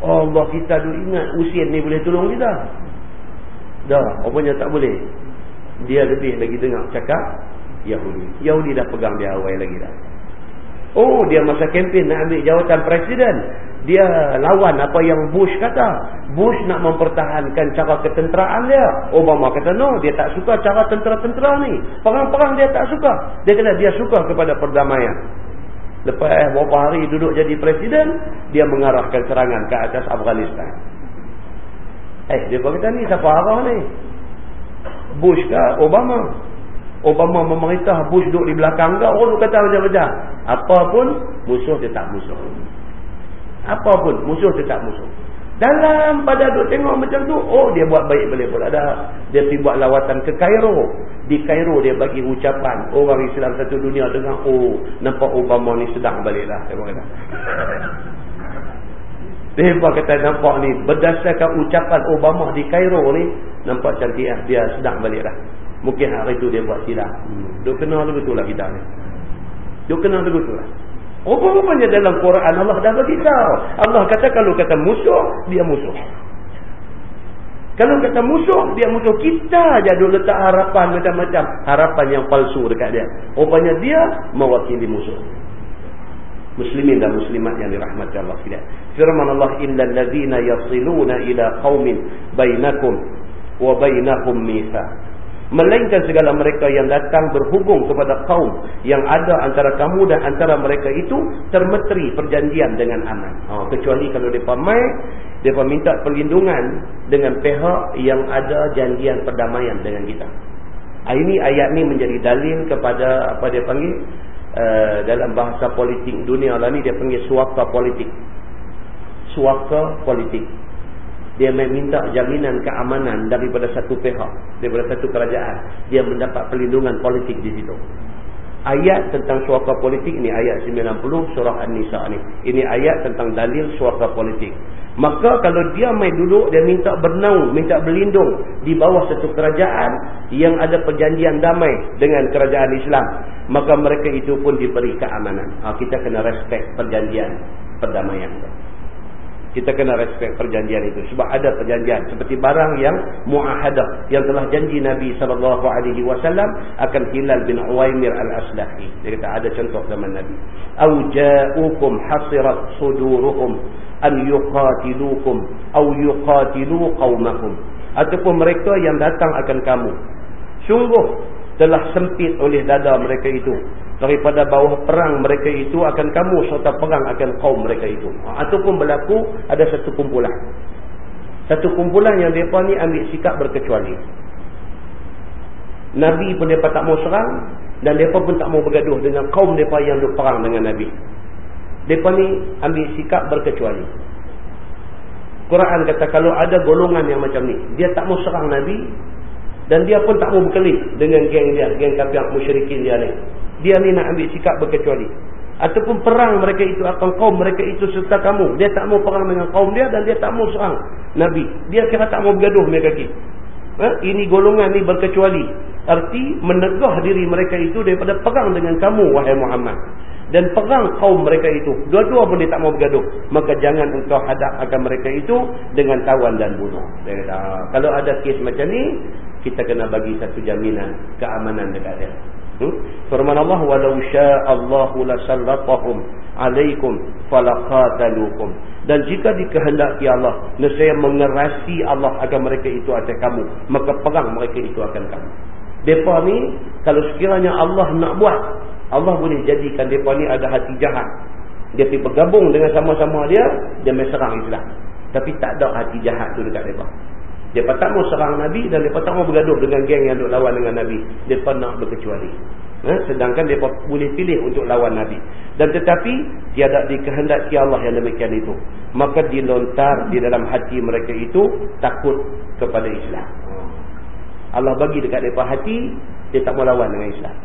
Allah kita dulu ingat Husin ni boleh tolong kita. Dah, rupanya tak boleh. Dia lebih lagi dengar cakap Yahudi. Yahudi dah pegang dia awal lagi dah. Oh, dia masa kempen nak ambil jawatan presiden. Dia lawan apa yang Bush kata. Bush nak mempertahankan cara ketenteraan dia. Obama kata no, dia tak suka cara tentera-tentera ni. Perang-perang dia tak suka. Dia kata dia suka kepada perdamaian. Lepas beberapa hari duduk jadi presiden, dia mengarahkan serangan ke atas Afghanistan. Eh, dia kata ni siapa arah ni? Bush ke Obama? Obama memerintah Bush duduk di belakang kau orang kata macam-macam apapun musuh tetap musuh apapun musuh tetap musuh dalam pada duduk tengok macam tu oh dia buat baik boleh pula dah dia pergi buat lawatan ke Cairo di Cairo dia bagi ucapan orang Islam satu dunia dengar oh nampak Obama ni sedang balik lah Mereka kata nampak ni. Berdasarkan ucapan Obama di Cairo ni. Nampak cantik lah. Dia sedang balik dah. Mungkin hari tu dia buat silap. Hmm. Dia kenal lagu tu lah kita ni. Dia kenal lagu tu lah. Rupa-rupanya dalam Quran Allah dah beritahu. Allah kata kalau kata musuh, dia musuh. Kalau kata musuh, dia musuh. Kita je dulu letak harapan macam-macam. Harapan yang palsu dekat dia. Rupanya dia mewakili musuh. Muslimin dan muslimat yang dirahmati Allah sekalian. Firman Allah ladzina yasiluna ila qaumin bainakum wa bainahum mitsaq. Melainkan segala mereka yang datang berhubung kepada kaum yang ada antara kamu dan antara mereka itu termeteri perjanjian dengan aman. Ha, kecuali kalau mereka mai mereka minta perlindungan dengan pihak yang ada janjian perdamaian dengan kita. Ha, ini ayat ni menjadi dalil kepada apa dia panggil uh, dalam bahasa politik dunia lah ni dia panggil suaka politik. Suaka politik. Dia meminta jaminan keamanan daripada satu pihak, daripada satu kerajaan. Dia mendapat perlindungan politik di situ. Ayat tentang suaka politik ni ayat 90 surah An-Nisa ni. Ini ayat tentang dalil suaka politik. Maka kalau dia mai duduk dia minta bernaung, minta berlindung di bawah satu kerajaan yang ada perjanjian damai dengan kerajaan Islam, maka mereka itu pun diberi keamanan. Ha, kita kena respect perjanjian perdamaian. Kita kena respect perjanjian itu sebab ada perjanjian seperti barang yang muahadah yang telah janji Nabi sallallahu alaihi wasallam akan Hilal bin Uwaimir al-Aslahi. Dia kata ada contoh zaman Nabi. Au ja'ukum hasirat suduruhum an yuqatilukum au yuqatilu qaumahum. Ataupun mereka yang datang akan kamu. Sungguh telah sempit oleh dada mereka itu daripada bawah perang mereka itu akan kamu serta perang akan kaum mereka itu. Ha, ataupun berlaku ada satu kumpulan. Satu kumpulan yang mereka ni ambil sikap berkecuali. Nabi pun mereka tak mau serang dan mereka pun tak mau bergaduh dengan kaum mereka yang duk perang dengan Nabi. Mereka ni ambil sikap berkecuali. Quran kata kalau ada golongan yang macam ni dia tak mau serang Nabi dan dia pun tak mau berkelip dengan geng dia geng kafir musyrikin dia ni dia ni nak ambil sikap berkecuali. Ataupun perang mereka itu akan kaum mereka itu serta kamu dia tak mau perang dengan kaum dia dan dia tak mau serang Nabi. Dia kira tak mau bergaduh mereka kaki ha? ini golongan ni berkecuali. Arti menegah diri mereka itu daripada perang dengan kamu wahai Muhammad. Dan perang kaum mereka itu dua-dua pun dia tak mau bergaduh. Maka jangan engkau hadap akan mereka itu dengan tawan dan bunuh. Dia kata, ah, kalau ada kes macam ni kita kena bagi satu jaminan keamanan dekat dia Hmm? Firman Allah walau sya'allahu lasallatahum alaikum falaqatalukum. Dan jika dikehendaki Allah, nescaya mengerasi Allah akan mereka itu atas kamu, maka perang mereka itu akan kamu. Depa ni kalau sekiranya Allah nak buat, Allah boleh jadikan depa ni ada hati jahat. Dia pergi bergabung dengan sama-sama dia, dia menyerang Islam. Tapi tak ada hati jahat tu dekat depa. Tak mau serang Nabi dan tak mau bergaduh dengan geng yang duk lawan dengan Nabi. Mereka nak berkecuali. Ha? Sedangkan mereka boleh pilih untuk lawan Nabi. Dan tetapi, tiada dikehendaki Allah yang demikian itu. Maka dilontar di dalam hati mereka itu takut kepada Islam. Allah bagi dekat mereka hati, dia tak mau lawan dengan Islam.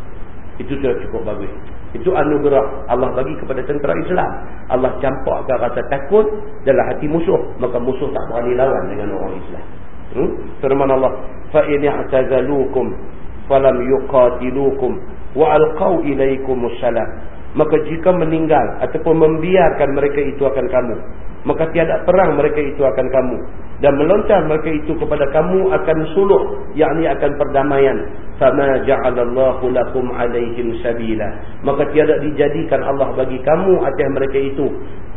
Itu sudah cukup bagus. Itu anugerah Allah bagi kepada tentera Islam. Allah campakkan rasa takut dalam hati musuh. Maka musuh tak berani lawan dengan orang Islam. Hmm? Firman Allah, fa in i'tazalukum falam yuqatilukum wa alqaw ilaykumus salam. Maka jika meninggal ataupun membiarkan mereka itu akan kamu, maka tiada perang mereka itu akan kamu dan melontar mereka itu kepada kamu akan suluh yakni akan perdamaian fama ja'alallahu lakum alaihim sabila maka tiada dijadikan Allah bagi kamu atas mereka itu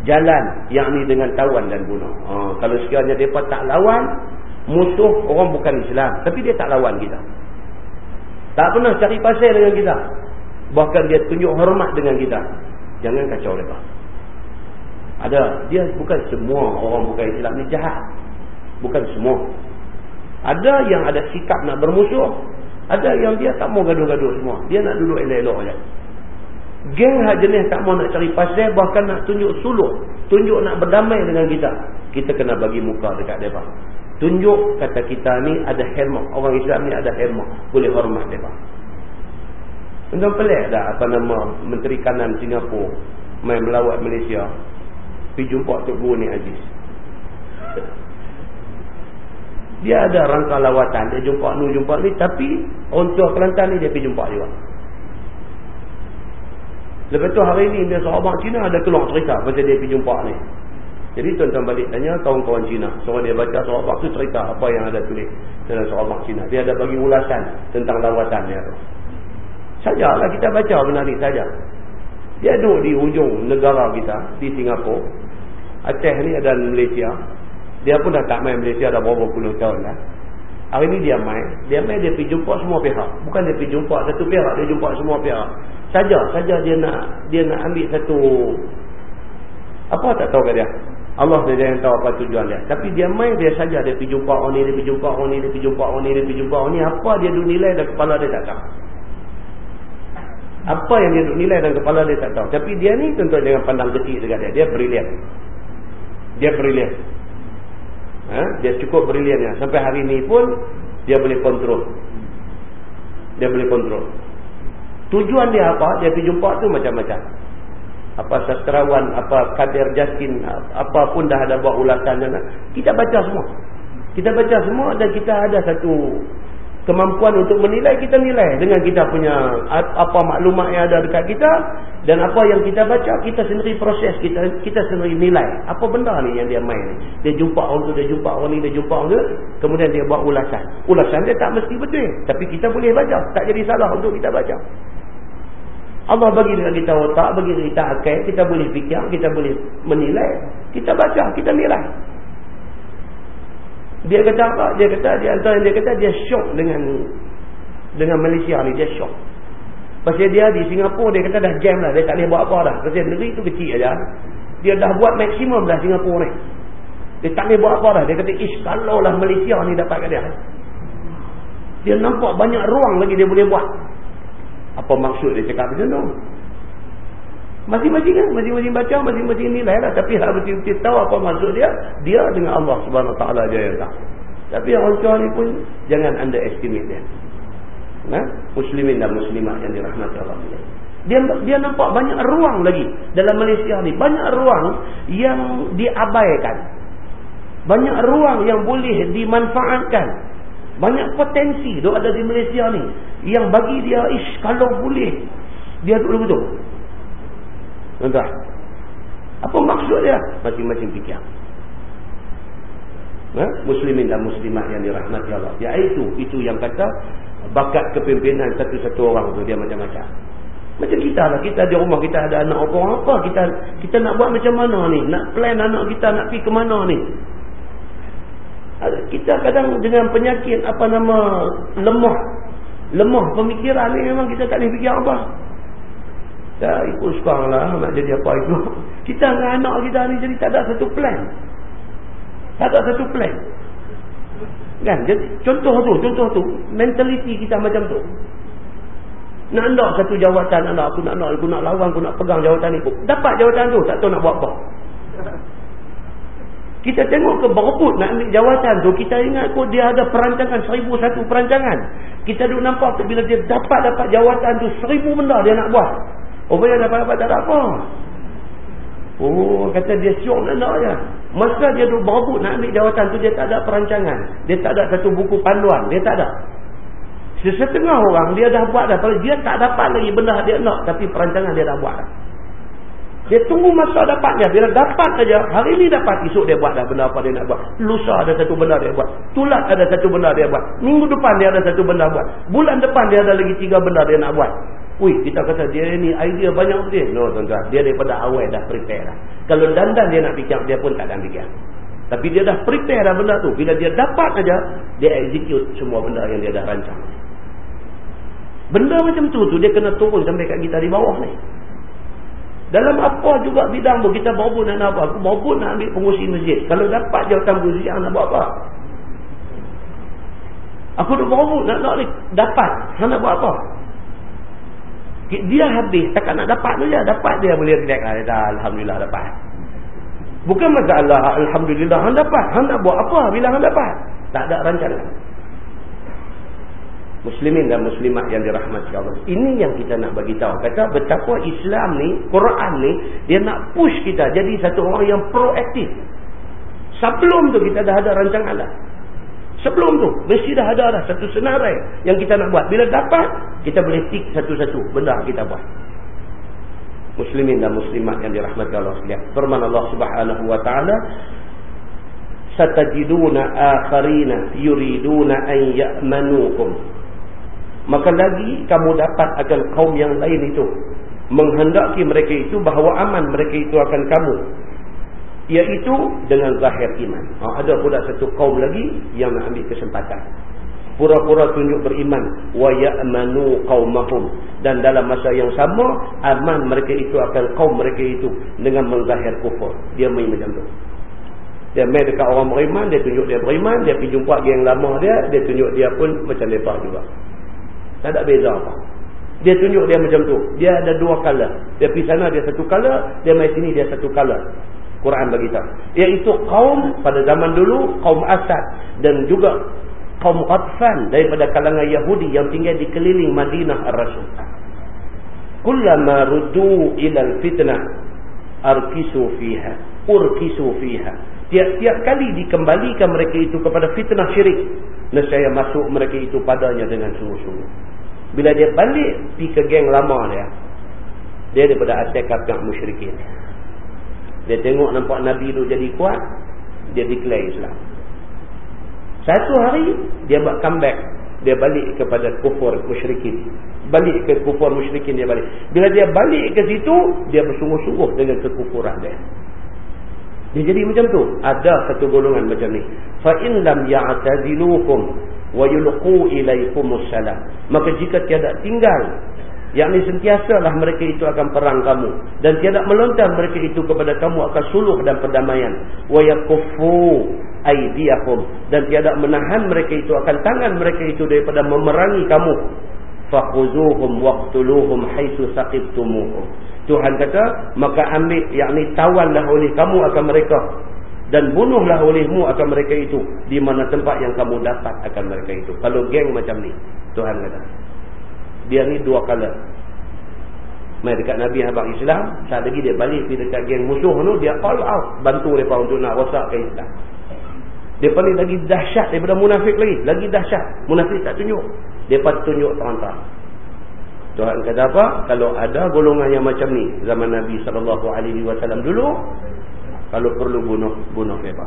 jalan yakni dengan tawan dan bunuh ha, kalau sekiranya depa tak lawan musuh orang bukan Islam tapi dia tak lawan kita. Tak pernah cari pasal dengan kita. Bahkan dia tunjuk hormat dengan kita. Jangan kacau mereka. Ada dia bukan semua orang bukan Islam ni jahat. Bukan semua. Ada yang ada sikap nak bermusuh. Ada yang dia tak mau gaduh-gaduh semua. Dia nak duduk elok-elok je. Geng hak jenis tak mau nak cari pasal bahkan nak tunjuk suluh tunjuk nak berdamai dengan kita. Kita kena bagi muka dekat mereka Tunjuk kata kita ni ada helmah. Orang Islam ni ada helmah. Boleh hormat mereka. Tentang pelik dah apa nama Menteri Kanan Singapura main melawat Malaysia. Pergi jumpa Tok Guru ni Aziz. Dia ada rangka lawatan. Dia jumpa ni, jumpa ni. Tapi orang tua Kelantan ni dia pergi jumpa juga. Lepas tu hari ni dia sahabat Cina ada keluar cerita pasal dia pergi jumpa ni. Jadi tuan-tuan balik tanya kawan-kawan Cina. Suruh dia baca sahabat tu cerita apa yang ada tulis dalam sahabat Cina. Dia ada bagi ulasan tentang lawatan dia tu. Sajalah kita baca benar ni saja. Dia duduk di ujung negara kita di Singapura. Aceh ni ada Malaysia. Dia pun dah tak main Malaysia dah berapa puluh tahun lah. Hari ni dia main. Dia main dia pergi jumpa semua pihak. Bukan dia pergi jumpa satu pihak. Dia jumpa semua pihak. Saja. Saja dia nak dia nak ambil satu. Apa tak tahu ke dia. Allah dia yang tahu apa tujuan dia. Tapi dia main dia saja. Dia pergi jumpa orang ni. Dia pergi jumpa orang ni. Dia pergi jumpa orang ni. Dia pergi jumpa orang ni. Apa dia duk nilai dan kepala dia tak tahu. Apa yang dia duk nilai dan kepala dia tak tahu. Tapi dia ni tentu dengan pandang kecil dekat dia. Dia brilian. Dia brilian. Ha? Dia cukup briliannya. Sampai hari ni pun dia boleh kontrol. Dia boleh kontrol. Tujuan dia apa? Dia pergi jumpa tu macam-macam. Apa sastrawan, apa kadir jaskin, apa pun dah ada buat ulasan. Kita baca semua. Kita baca semua dan kita ada satu kemampuan untuk menilai kita nilai dengan kita punya apa maklumat yang ada dekat kita dan apa yang kita baca kita sendiri proses kita kita sendiri nilai apa benda ni yang dia main dia jumpa orang tu dia jumpa orang ni dia jumpa orang tu kemudian dia buat ulasan ulasan dia tak mesti betul tapi kita boleh baca tak jadi salah untuk kita baca Allah bagi dekat kita otak bagi kita akal kita boleh fikir kita boleh menilai kita baca kita nilai dia kata apa? Dia kata dia antara dia kata dia syok dengan dengan Malaysia ni dia syok. Pasal dia di Singapura dia kata dah jam lah, dia tak boleh buat apa dah. Pasal negeri tu kecil aja. Dia dah buat maksimum dah Singapura ni. Dia tak boleh buat apa dah. Dia kata ish kalau lah Malaysia ni dapat kat dia. Dia nampak banyak ruang lagi dia boleh buat. Apa maksud dia cakap macam tu? Masing-masing kan? Masing-masing baca, masing-masing nilai lah. Tapi harus betul-betul tahu apa maksud dia. Dia dengan Allah subhanahu ta'ala dia yang tahu. Tapi orang tua ni pun jangan underestimate dia. Nah, Muslimin dan Muslimat yang dirahmati Allah. Dia dia nampak banyak ruang lagi dalam Malaysia ni. Banyak ruang yang diabaikan. Banyak ruang yang boleh dimanfaatkan. Banyak potensi tu ada di Malaysia ni. Yang bagi dia, ish kalau boleh. Dia duduk betul. Tuan-tuan. Apa maksud dia? Masing-masing fikir. Ha? Muslimin dan muslimat yang dirahmati Allah. Iaitu, itu yang kata, bakat kepimpinan satu-satu orang tu dia macam-macam. Macam kita lah. Kita di rumah kita ada anak orang apa. Kita kita nak buat macam mana ni? Nak plan anak kita nak pergi ke mana ni? Kita kadang dengan penyakit apa nama lemah. Lemah pemikiran ni memang kita tak boleh fikir apa. Tak ikut sekarang lah nak jadi apa itu. Kita dengan anak kita ni jadi tak ada satu plan. Tak ada satu plan. Kan? Jadi, contoh tu, contoh tu. Mentaliti kita macam tu. Nak nak satu jawatan nak aku nak nak aku nak lawan aku nak pegang jawatan ni. Dapat jawatan tu tak tahu nak buat apa. Kita tengok ke berebut nak ambil jawatan tu. Kita ingat kot dia ada perancangan. Seribu satu perancangan. Kita duduk nampak tu bila dia dapat-dapat jawatan tu. Seribu benda dia nak buat. Oh dia dapat-dapat tak ada apa. Oh kata dia syok nak nak je. Masa dia duduk berebut nak ambil jawatan tu dia tak ada perancangan. Dia tak ada satu buku panduan. Dia tak ada. Sesetengah orang dia dah buat dah. Dia tak dapat lagi benda dia nak. Tapi perancangan dia dah buat dah. Dia tunggu masa dapatnya. Bila dapat saja, hari ini dapat, esok dia buat dah benda apa dia nak buat. Lusa ada satu benda dia buat. Tulat ada satu benda dia buat. Minggu depan dia ada satu benda buat. Bulan depan dia ada lagi tiga benda dia nak buat. Ui, kita kata dia ni idea banyak betul. No, tuan-tuan. Dia daripada awal dah prepare dah. Kalau dandan dia nak fikir, dia pun tak ada fikir. Tapi dia dah prepare dah benda tu. Bila dia dapat saja, dia execute semua benda yang dia dah rancang. Benda macam tu tu dia kena turun sampai kat kita di bawah ni. Dalam apa juga bidang pun kita bawa nak apa. Aku bawa nak ambil pengurusi masjid. Kalau dapat jawatan pengurusi yang nak buat apa? Aku dah bawa nak nak ni. Dapat. Nak buat apa? Dia habis. Takkan nak dapat je. Dapat dia boleh relax lah. Dia Alhamdulillah dapat. Bukan masalah. Alhamdulillah. Han dapat. Han nak buat apa bila han dapat? Tak ada rancangan. Muslimin dan muslimat yang dirahmati Allah. Ini yang kita nak bagi tahu. Kata betapa Islam ni, Quran ni, dia nak push kita jadi satu orang yang proaktif. Sebelum tu kita dah ada rancangan lah. Sebelum tu, mesti dah ada dah satu senarai yang kita nak buat. Bila dapat, kita boleh tik satu-satu benda kita buat. Muslimin dan muslimat yang dirahmati Allah sekalian. Firman Allah Subhanahu wa taala, "Satajiduna akharina yuriduna an ya'manukum." Maka lagi kamu dapat akan kaum yang lain itu menghendaki mereka itu bahawa aman mereka itu akan kamu iaitu dengan zahir iman. Ha, ada pula satu kaum lagi yang nak ambil kesempatan. Pura-pura tunjuk beriman wa ya'manu qaumahum dan dalam masa yang sama aman mereka itu akan kaum mereka itu dengan menzahir kufur. Dia main macam tu. Dia main dekat orang beriman, dia tunjuk dia beriman, dia pergi jumpa geng lama dia, dia tunjuk dia pun macam depa juga. Tak ada beza apa. Dia tunjuk dia macam tu. Dia ada dua color. Dia pergi sana dia satu color, dia mai sini dia satu color. Quran bagi tahu. Iaitu kaum pada zaman dulu kaum Asad dan juga kaum Qatfan daripada kalangan Yahudi yang tinggal di keliling Madinah Ar-Rasul. Kullama ruddu ila al-fitnah arkisu fiha, urkisu fiha. Tiap-tiap kali dikembalikan mereka itu kepada fitnah syirik, nescaya masuk mereka itu padanya dengan sungguh-sungguh. Bila dia balik pergi ke geng lama dia, dia daripada asyik kafir musyrikin. Dia tengok nampak Nabi tu jadi kuat. Dia declare Islam. Satu hari, dia buat comeback. Dia balik kepada kufur musyrikin. Balik ke kufur musyrikin dia balik. Bila dia balik ke situ, dia bersungguh-sungguh dengan kekufuran dia. Dia jadi macam tu. Ada satu golongan macam ni. فَإِنْ لَمْ يَعْتَذِلُوكُمْ wa yulqu ilaikumus salam. Maka jika tiada tinggal yakni sentiasalah mereka itu akan perang kamu. Dan tiada melontar mereka itu kepada kamu akan suluh dan perdamaian. Wa yaqfu aydiyakum. Dan tiada menahan mereka itu akan tangan mereka itu daripada memerangi kamu. Faquzuhum waqtuluhum haitsu saqibtumuhum. Tuhan kata maka ambil yakni tawanlah oleh kamu akan mereka. Dan bunuhlah olehmu akan mereka itu. Di mana tempat yang kamu dapat akan mereka itu. Kalau geng macam ni, Tuhan kata. Dia ni dua kala. Mai dekat Nabi Abang Islam, saat lagi dia balik pergi dekat geng musuh tu, dia all out bantu mereka untuk nak rosakkan Islam. Dia paling lagi dahsyat daripada munafik lagi. Lagi dahsyat. Munafik tak tunjuk. Dia tunjuk terang-terang. Tuhan kata apa? Kalau ada golongan yang macam ni zaman Nabi SAW dulu, kalau perlu bunuh, bunuh mereka.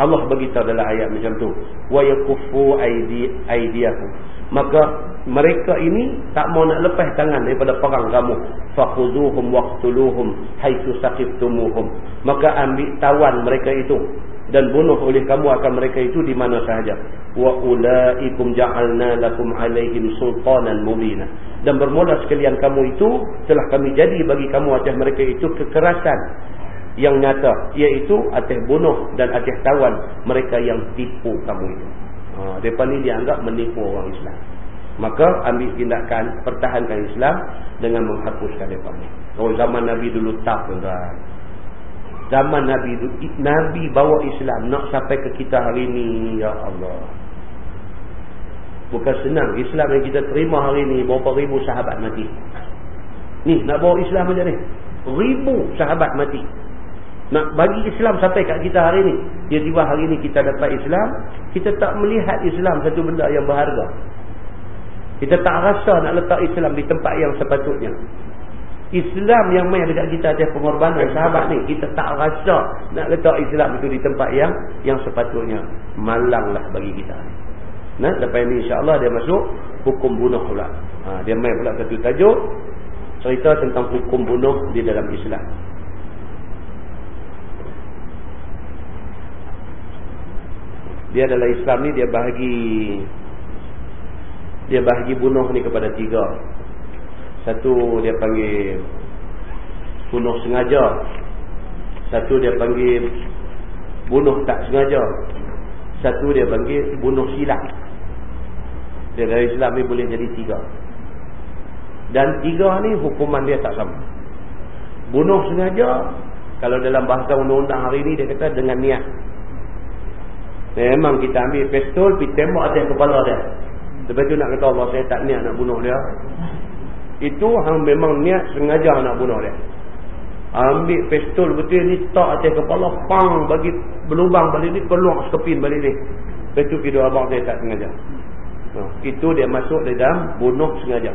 Allah beritahu dalam ayat macam tu. Wa yakuffu aidi aidiahu. Maka mereka ini tak mau nak lepas tangan daripada perang kamu. Fakhuzuhum waqtuluhum haitsu saqiftumuhum. Maka ambil tawan mereka itu dan bunuh oleh kamu akan mereka itu di mana sahaja. Wa ulaikum ja'alna lakum alaihim sultanan mubina. Dan bermula sekalian kamu itu telah kami jadi bagi kamu atas mereka itu kekerasan yang nyata iaitu atas bunuh dan atas tawan mereka yang tipu kamu itu. Ha, mereka ni dianggap menipu orang Islam. Maka ambil tindakan pertahankan Islam dengan menghapuskan mereka ni. Kalau zaman Nabi dulu tak tuan Zaman Nabi Nabi bawa Islam nak sampai ke kita hari ni. Ya Allah. Bukan senang. Islam yang kita terima hari ni, berapa ribu sahabat mati. Ni, nak bawa Islam macam ni. Ribu sahabat mati. Nak bagi Islam sampai kat kita hari ni. Tiba-tiba hari ni kita dapat Islam. Kita tak melihat Islam satu benda yang berharga. Kita tak rasa nak letak Islam di tempat yang sepatutnya. Islam yang main dekat kita atas pengorbanan sahabat ni. Kita tak rasa nak letak Islam itu di tempat yang yang sepatutnya. Malanglah bagi kita. Nah, lepas ni insyaAllah dia masuk hukum bunuh pula. Ha, dia main pula satu tajuk. Cerita tentang hukum bunuh di dalam Islam. Dia adalah Islam ni dia bahagi dia bahagi bunuh ni kepada tiga. Satu dia panggil bunuh sengaja. Satu dia panggil bunuh tak sengaja. Satu dia panggil bunuh silap. Dia dari Islam ni boleh jadi tiga. Dan tiga ni hukuman dia tak sama. Bunuh sengaja kalau dalam bahasa undang-undang hari ni dia kata dengan niat Memang kita ambil pistol, pergi tembak atas kepala dia. Lepas tu nak kata Allah, saya tak niat nak bunuh dia. Itu hang memang niat sengaja nak bunuh dia. Ambil pistol betul ni, tak atas kepala, pang bagi berlubang balik ni, keluar sekepin balik ni. Lepas tu pergi abang dia tak sengaja. Itu dia masuk dalam bunuh sengaja.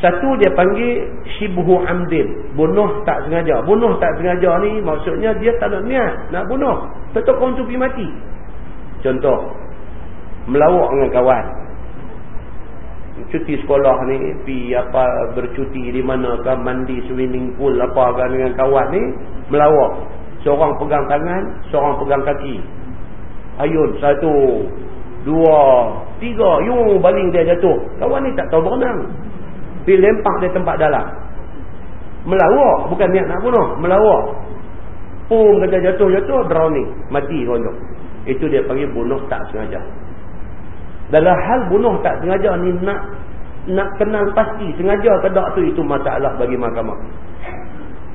Satu dia panggil shibhu amdin. Bunuh tak sengaja. Bunuh tak sengaja ni maksudnya dia tak nak niat nak bunuh. Tetap kau tu pergi mati. Contoh. Melawak dengan kawan. Cuti sekolah ni. Pergi apa bercuti di mana ke mandi swimming pool apa kan dengan kawan ni. Melawak. Seorang pegang tangan. Seorang pegang kaki. Ayun satu. Dua. Tiga. Yung baling dia jatuh. Kawan ni tak tahu berenang. Pergi lempak dia tempat dalam. Melawak. Bukan niat nak bunuh. Melawak. Pum kata jatuh-jatuh. Drowning. Mati orang Itu dia panggil bunuh tak sengaja. Dalam hal bunuh tak sengaja ni nak nak kenal pasti sengaja ke tak tu itu masalah bagi mahkamah.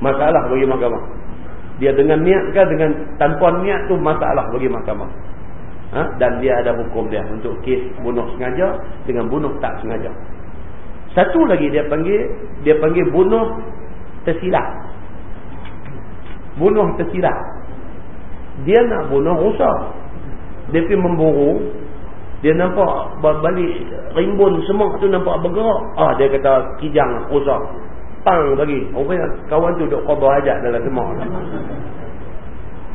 Masalah bagi mahkamah. Dia dengan niat ke dengan tanpa niat tu masalah bagi mahkamah. Ha? Dan dia ada hukum dia untuk kes bunuh sengaja dengan bunuh tak sengaja. Satu lagi dia panggil dia panggil bunuh tersilap. Bunuh tersilap. Dia nak bunuh rusak. Dia pergi memburu. Dia nampak balik rimbun semak tu nampak bergerak. Ah dia kata kijang rusak. Pang bagi. Rupanya kawan tu duk khabar ajak dalam semak.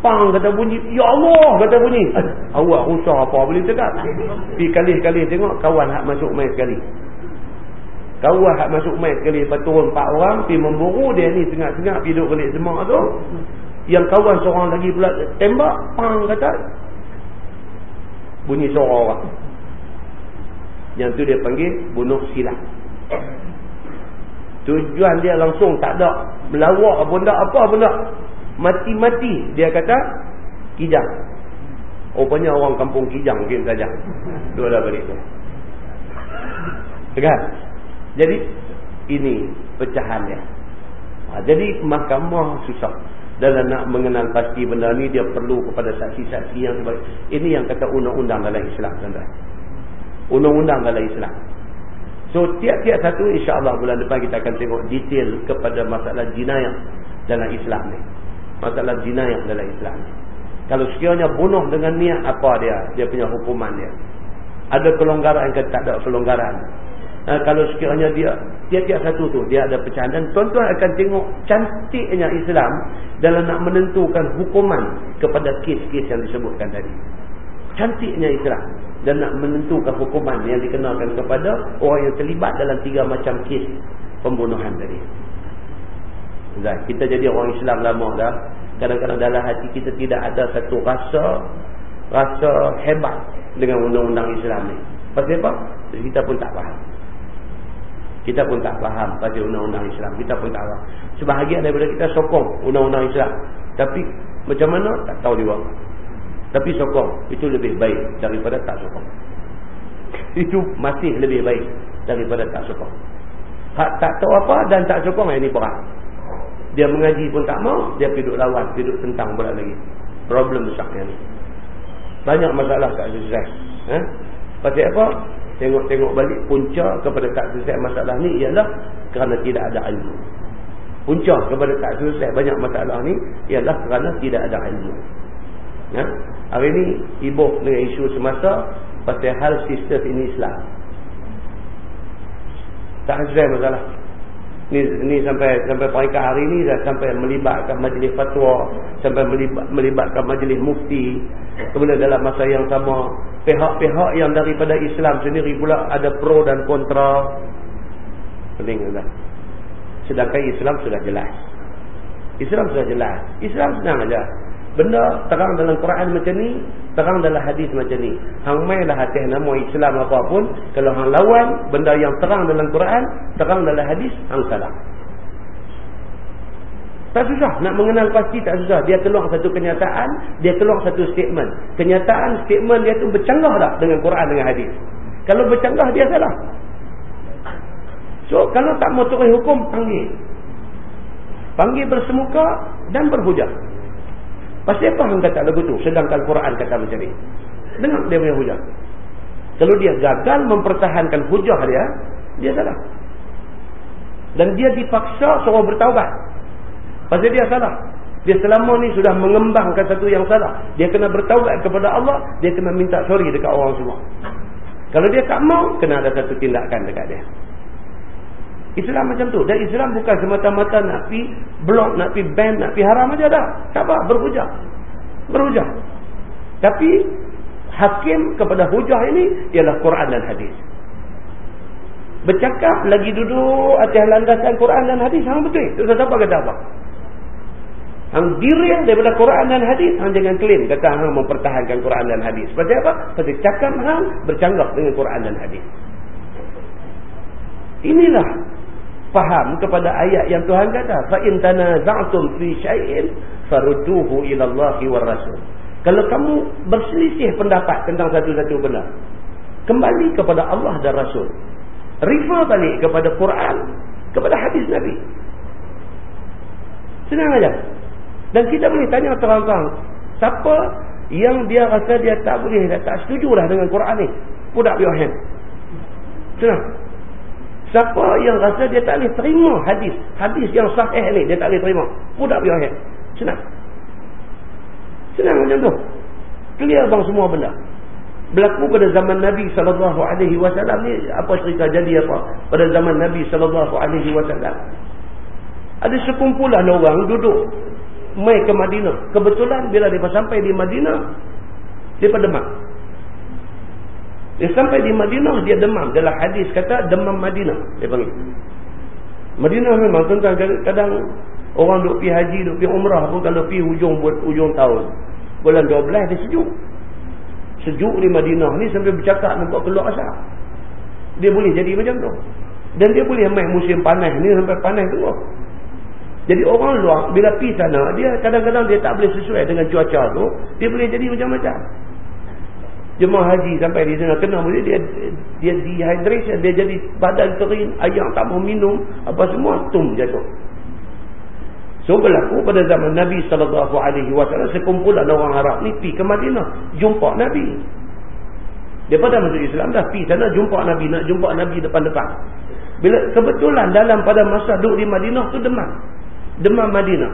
Pang kata bunyi. Ya Allah kata bunyi. Awak rusak apa boleh cakap. Pergi kali-kali tengok kawan hak masuk main sekali. Kawah hak masuk mai sekali lepas turun empat orang pergi memburu dia ni sengak-sengak pergi duduk balik semak tu. Yang kawan seorang lagi pula tembak pang kata bunyi suara orang. Yang tu dia panggil bunuh silap. Tujuan dia langsung tak ada melawak benda apa benda. Mati-mati dia kata kijang. Rupanya orang kampung kijang mungkin saja. Dua dah balik tu. Tegas. Jadi ini pecahan dia. Ha, jadi mahkamah susah. Dalam nak mengenal pasti benda ni dia perlu kepada saksi-saksi yang sebaik. Ini yang kata undang-undang dalam Islam tuan-tuan. Undang-undang dalam Islam. So tiap-tiap satu insya-Allah bulan depan kita akan tengok detail kepada masalah jinayah dalam Islam ni. Masalah jinayah dalam Islam ni. Kalau sekiranya bunuh dengan niat apa dia? Dia punya hukuman dia. Ada kelonggaran ke tak ada kelonggaran? Ha, kalau sekiranya dia tiap-tiap satu tu dia ada pecahan dan tuan-tuan akan tengok cantiknya Islam dalam nak menentukan hukuman kepada kes-kes yang disebutkan tadi. Cantiknya Islam dan nak menentukan hukuman yang dikenakan kepada orang yang terlibat dalam tiga macam kes pembunuhan tadi. Dan kita jadi orang Islam lama dah. Kadang-kadang dalam hati kita tidak ada satu rasa rasa hebat dengan undang-undang Islam ni. Pasal apa? Kita pun tak faham. Kita pun tak faham pasal undang-undang Islam. Kita pun tak faham. Sebahagian daripada kita sokong undang-undang Islam. Tapi macam mana? Tak tahu juga. Tapi sokong. Itu lebih baik daripada tak sokong. Itu masih lebih baik daripada tak sokong. Hak tak tahu apa dan tak sokong ini berat. Dia mengaji pun tak mau. Dia pergi lawan. Pergi tentang pula lagi. Problem besarnya ni. Banyak masalah tak selesai. Eh? Pasal apa? Tengok-tengok balik punca kepada tak selesai masalah ni ialah kerana tidak ada ilmu. Punca kepada tak selesai banyak masalah ni ialah kerana tidak ada ilmu. Ya? Hari ni ibu dengan isu semasa pasal hal sistem ini Islam. Tak selesai masalah. Ni, ni sampai sampai peringkat hari ni dah sampai melibatkan majlis fatwa, sampai melibat, melibatkan majlis mufti. Kemudian dalam masa yang sama pihak-pihak yang daripada Islam sendiri pula ada pro dan kontra. Pentinglah sedangkan Islam sudah jelas. Islam sudah jelas. Islam senang aja benda terang dalam Quran macam ni terang dalam hadis macam ni hang mainlah hati nama Islam apapun kalau hang lawan benda yang terang dalam Quran terang dalam hadis hang salah tak susah nak mengenal pasti tak susah. Dia keluar satu kenyataan, dia keluar satu statement. Kenyataan statement dia tu bercanggah tak dengan Quran dengan hadis. Kalau bercanggah dia salah. So kalau tak mau turun hukum panggil. Panggil bersemuka dan berhujah. Pasti apa yang kata lagu tu sedangkan Quran kata macam ni. Dengar dia punya hujah. Kalau dia gagal mempertahankan hujah dia, dia salah. Dan dia dipaksa suruh bertaubat. Pasal dia salah. Dia selama ni sudah mengembangkan satu yang salah. Dia kena bertaubat kepada Allah. Dia kena minta sorry dekat orang semua. Kalau dia tak mau, kena ada satu tindakan dekat dia. Islam macam tu. Dan Islam bukan semata-mata nak pi blok, nak pi ban, nak pi haram aja dah. Tak apa, berhujah. Berhujah. Tapi hakim kepada hujah ini ialah Quran dan hadis. Bercakap lagi duduk atas landasan Quran dan hadis, hang betul. Tak siapa kata apa. Hang diri daripada Quran dan hadis, hang jangan klaim kata hang mempertahankan Quran dan hadis. Sebab apa? Sebab cakap hang bercanggah dengan Quran dan hadis. Inilah faham kepada ayat yang Tuhan kata, fa in tanaza'tum fi syai'in farudduhu ila Allahi war Rasul. Kalau kamu berselisih pendapat tentang satu-satu benda, kembali kepada Allah dan Rasul. Refer balik kepada Quran, kepada hadis Nabi. Senang aja. Dan kita boleh tanya terang-terang, siapa yang dia rasa dia tak boleh, dia tak setuju lah dengan Quran ni? Put up your hand. Senang. Siapa yang rasa dia tak boleh terima hadis, hadis yang sahih ni, dia tak boleh terima. Your hand. Senang. Senang macam tu. Clear bang semua benda. Berlaku pada zaman Nabi SAW ni, apa cerita jadi apa? Pada zaman Nabi SAW. Ada sekumpulan orang duduk mai ke Madinah. Kebetulan bila dia sampai di Madinah, dia demam. Dia sampai di Madinah, dia demam. Dalam hadis kata demam Madinah. Dia panggil. Madinah memang tentang kadang orang duk pergi haji, duk pergi umrah pun kalau pergi hujung hujung tahun. Bulan 12 dia sejuk. Sejuk di Madinah ni sampai bercakap nampak keluar asap. Dia boleh jadi macam tu. Dan dia boleh main musim panas ni sampai panas tu. Jadi orang luar bila pergi sana dia kadang-kadang dia tak boleh sesuai dengan cuaca tu, dia boleh jadi macam-macam. Jemaah haji sampai di sana kena boleh dia dia dehydration, dia jadi badan kering, ayam tak mau minum, apa semua tum jatuh. So berlaku pada zaman Nabi sallallahu alaihi wasallam sekumpulan orang Arab ni pi ke Madinah jumpa Nabi. Daripada masuk Islam dah pi sana jumpa Nabi, nak jumpa Nabi depan-depan. Bila kebetulan dalam pada masa duduk di Madinah tu demam demam Madinah.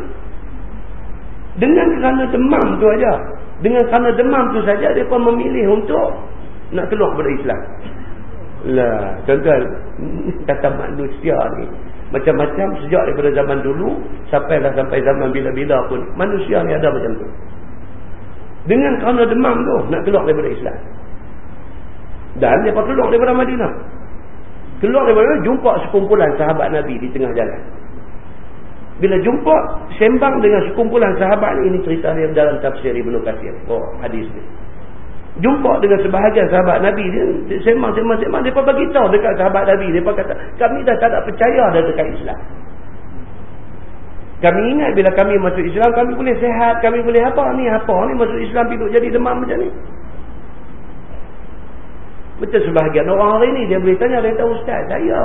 Dengan kerana demam tu aja, dengan kerana demam tu saja pun memilih untuk nak keluar dari Islam. Lah, tuan-tuan, kata manusia ni macam-macam sejak daripada zaman dulu sampai dah sampai zaman bila-bila pun manusia ni ada macam tu. Dengan kerana demam tu nak keluar daripada Islam. Dan pun keluar daripada Madinah. Keluar daripada jumpa sekumpulan sahabat Nabi di tengah jalan. Bila jumpa sembang dengan sekumpulan sahabat ni ini cerita dia dalam tafsir Ibnu Katsir. Oh, hadis ni. Jumpa dengan sebahagian sahabat Nabi dia sembang sembang sembang depa bagi tahu dekat sahabat Nabi depa kata kami dah tak ada percaya dah dekat Islam. Kami ingat bila kami masuk Islam kami boleh sehat, kami boleh apa ni apa ni masuk Islam hidup jadi demam macam ni. Betul sebahagian orang hari ni dia boleh tanya dia tahu ustaz saya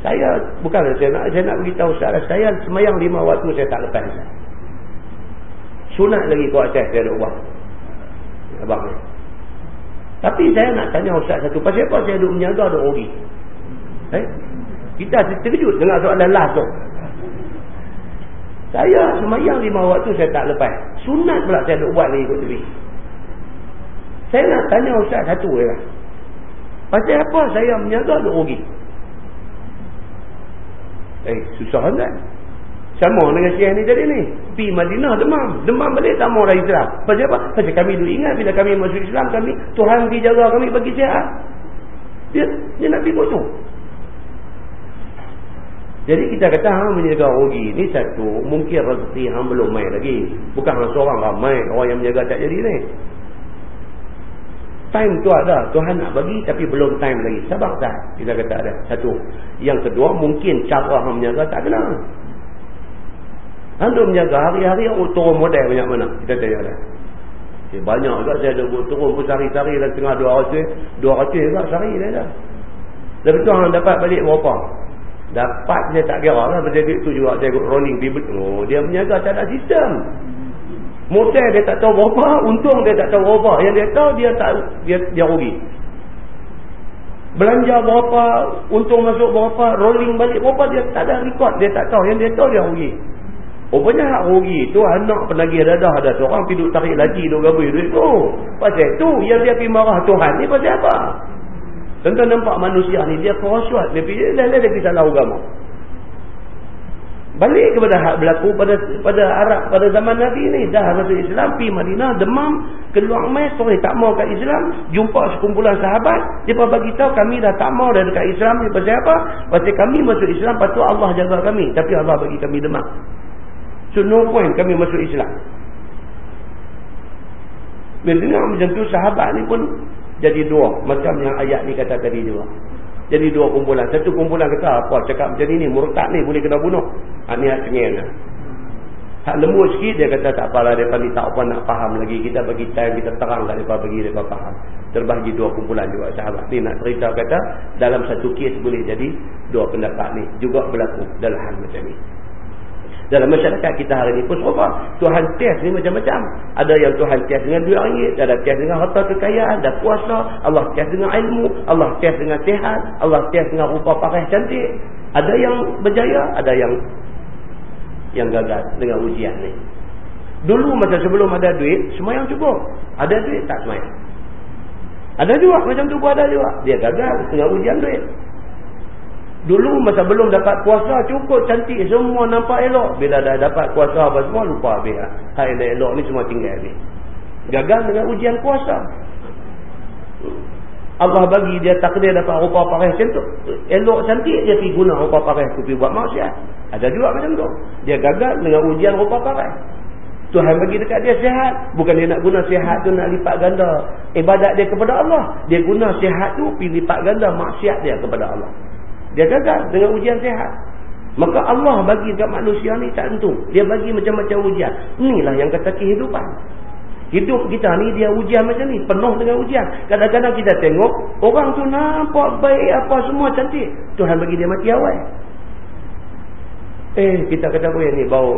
saya bukan saya nak saya nak beritahu saudara saya semayang lima waktu saya tak lepas. Sunat lagi kau atas saya ada ubat. Abang ni. Tapi saya nak tanya ustaz satu pasal apa saya duk menjaga ada ori. Eh? Kita terkejut dengan soalan last tu. Saya semayang lima waktu saya tak lepas. Sunat pula saya duk buat lagi kot tepi. Saya nak tanya ustaz satu je lah. Pasal apa saya menjaga ada ori? Eh, susah kan? Sama dengan Syekh ni jadi ni. Pi Madinah demam. Demam balik tak mau dah Islam. Pasal apa? Pasal kami dulu ingat bila kami masuk Islam kami, Tuhan dijaga kami bagi sihat. Dia, dia nak pergi tu. Jadi kita kata hang menjaga rugi ni satu, mungkin rezeki hang belum main lagi. Bukan seorang ramai orang yang menjaga tak jadi ni. Time tu ada. Tuhan nak bagi tapi belum time lagi. Sabar tak? Kita kata ada. Satu. Yang kedua mungkin cara orang menjaga tak kena. Anda menjaga hari-hari orang turun model banyak mana? Kita tanya ada. Okay, banyak juga saya ada turun pun sehari-hari dan tengah dua ratus. Dua ratus juga sehari dia dah. Lepas tu orang dapat balik berapa? Dapat saya tak kira lah. Macam tu juga saya rolling. Oh, dia menjaga tak ada sistem. Motel dia tak tahu berapa, untung dia tak tahu berapa. Yang dia tahu dia tak dia, dia rugi. Belanja berapa, untung masuk berapa, rolling balik berapa dia tak ada record, dia tak tahu. Yang dia tahu dia rugi. Rupanya hak rugi tu anak penagih dadah ada seorang pergi duduk tarik lagi duduk gabui duit tu. Pasal tu yang dia pergi marah Tuhan ni pasal apa? Tentu nampak manusia ni dia kerasuat. Dia pergi, dia, dia pergi salah agama. Balik kepada hak berlaku pada pada Arab pada zaman Nabi ni. Dah masuk Islam, pergi Madinah, demam, keluar mai, sorry tak mau kat Islam. Jumpa sekumpulan sahabat. Pun bagi tahu kami dah tak mau dah dekat Islam ni. Pasal apa? Pasal kami masuk Islam, patut Allah jaga kami. Tapi Allah bagi kami demam. So no point kami masuk Islam. Bila dengar macam tu sahabat ni pun jadi dua. Macam yang ayat ni kata tadi juga. Jadi dua kumpulan. Satu kumpulan kata apa cakap macam ni murtad ni boleh kena bunuh. Ha, ni hak cengeng lah. Hak lembut sikit dia kata tak apalah mereka ni tak apa nak faham lagi. Kita bagi time kita terang tak mereka bagi mereka faham. Terbahagi dua kumpulan juga sahabat ni nak cerita kata dalam satu kes boleh jadi dua pendapat ni. Juga berlaku dalam hal macam ni. Dalam masyarakat kita hari ini pun serupa. Tuhan test ni macam-macam. Ada yang Tuhan test dengan duit ringgit. Ada test dengan harta kekayaan. Ada kuasa. Allah test dengan ilmu. Allah test dengan sehat. Allah test dengan rupa pakai cantik. Ada yang berjaya. Ada yang yang gagal dengan ujian ni. Dulu masa sebelum ada duit, semayang cukup. Ada duit, tak semayang. Ada juga macam tu pun ada juga. Dia gagal dengan ujian duit. Dulu masa belum dapat kuasa cukup cantik semua nampak elok. Bila dah dapat kuasa apa semua lupa habis. Hak elok ni semua tinggal habis. Gagal dengan ujian kuasa. Allah bagi dia takdir dapat rupa paras macam tu. Elok cantik dia pergi guna rupa paras tu pergi buat maksiat. Ada juga macam tu. Dia gagal dengan ujian rupa paras. Tuhan bagi dekat dia sihat. Bukan dia nak guna sihat tu nak lipat ganda. Ibadat dia kepada Allah. Dia guna sihat tu pergi lipat ganda maksiat dia kepada Allah. Dia gagal dengan ujian sehat. Maka Allah bagi dekat manusia ni tak tentu. Dia bagi macam-macam ujian. Inilah yang kata kehidupan. Hidup kita ni dia ujian macam ni. Penuh dengan ujian. Kadang-kadang kita tengok orang tu nampak baik apa semua cantik. Tuhan bagi dia mati awal. Eh kita kata apa yang ni bawa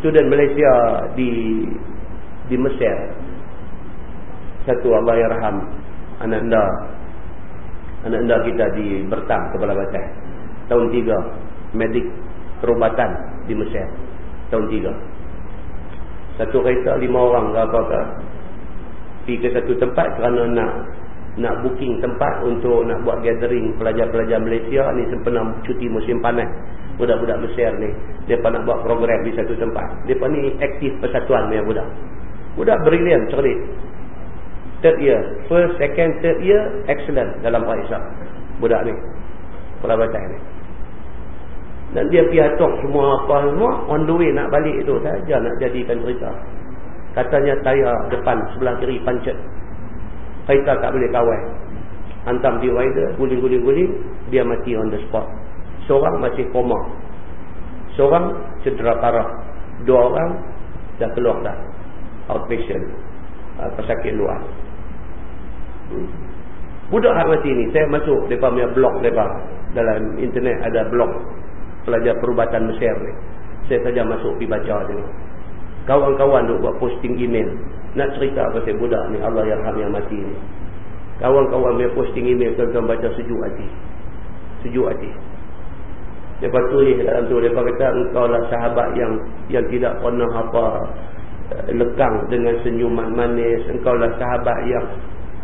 student Malaysia di di Mesir. Satu Allah yang raham anak anda anak-anak kita di Bertang Kepala Batai. Tahun 3 medik perubatan di Mesir. Tahun 3 satu kereta lima orang ke apa ke. Pergi ke satu tempat kerana nak nak booking tempat untuk nak buat gathering pelajar-pelajar Malaysia ni sempena cuti musim panas. Budak-budak Mesir ni mereka nak buat program di satu tempat. Mereka ni aktif persatuan punya budak. Budak brilian cerdik third year. First second third year excellent dalam Raisa budak ni. Pelabatan ni. Dan dia pergi atok semua apa semua on the way nak balik tu saja nak jadikan cerita katanya tayar depan sebelah kiri pancet. Kereta tak boleh kawal hantam di rider guling-guling-guling dia mati on the spot. Seorang masih koma. Seorang cedera parah. Dua orang dah keluar dah. Outpatient. Uh, pesakit luar Budak hak mati ni, saya masuk mereka punya blog mereka. Dalam internet ada blog pelajar perubatan Mesir ni. Saya saja masuk pergi baca je Kawan-kawan duk buat posting email. Nak cerita pasal budak ni, Allah yang ham yang mati ni. Kawan-kawan punya posting email, tuan-tuan baca sejuk hati. Sejuk hati. Lepas tulis dalam tu, mereka kata, engkau lah sahabat yang yang tidak pernah apa eh, lekang dengan senyuman manis. Engkau lah sahabat yang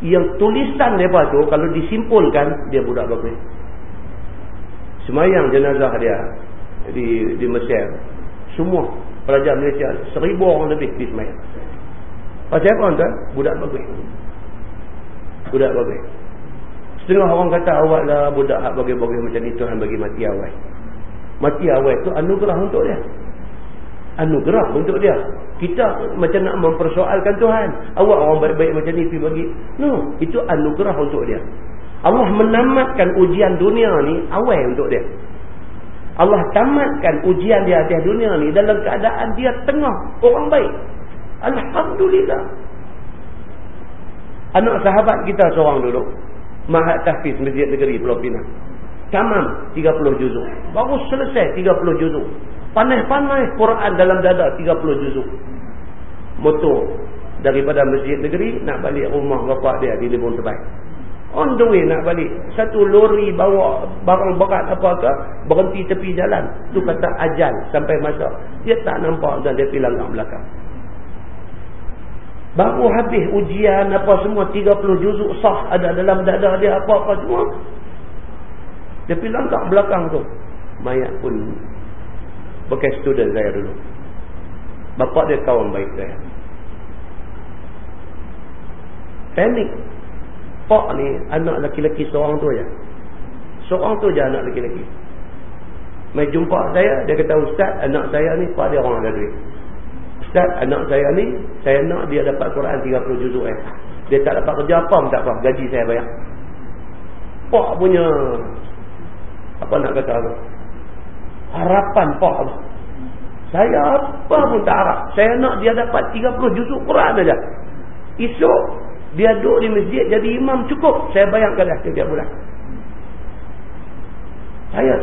yang tulisan mereka tu kalau disimpulkan dia budak bagus semayang jenazah dia di di Mesir. Semua pelajar Malaysia seribu orang lebih di semayang. Pasal apa tuan? Budak bagus budak bagus setengah orang kata awak lah budak bagus-bagus macam ni Tuhan bagi mati awal. Mati awal tu anugerah untuk dia anugerah untuk dia. Kita macam nak mempersoalkan Tuhan. Awak orang baik-baik macam ni pergi bagi. No itu anugerah untuk dia. Allah menamatkan ujian dunia ni awal untuk dia. Allah tamatkan ujian di atas dunia ni dalam keadaan dia tengah orang baik. Alhamdulillah. Anak sahabat kita seorang dulu Mahat Tahfiz Masjid Negeri Pulau Pinang. Tamam 30 juzuk. Baru selesai 30 juzuk Panas-panas Quran dalam dada 30 juzuk. Motor daripada masjid negeri nak balik rumah bapak dia di Lebon Tebai. On the way nak balik. Satu lori bawa barang berat apa ke. Berhenti tepi jalan. tu kata ajal sampai masa. Dia tak nampak dan dia pilang kat belakang. Baru habis ujian apa semua. 30 juzuk sah ada dalam dada dia apa-apa semua. Dia pilang kat belakang tu. Mayat pun bekas student saya dulu. Bapak dia kawan baik saya. Panik Pak ni anak lelaki-lelaki seorang tu aja. Seorang tu aja anak lelaki-lelaki. Mai jumpa saya, dia kata ustaz, anak saya ni pak dia orang ada duit. Ustaz, anak saya ni, saya nak dia dapat Quran 30 juzuk eh. Dia tak dapat kerja apa tak apa, gaji saya bayar. Pak punya apa nak kata tu? Harapan tu. Saya apa pun tak harap. Saya nak dia dapat 30 juzuk Quran aja. Esok dia duduk di masjid jadi imam cukup. Saya bayangkan dah setiap bulan. Saya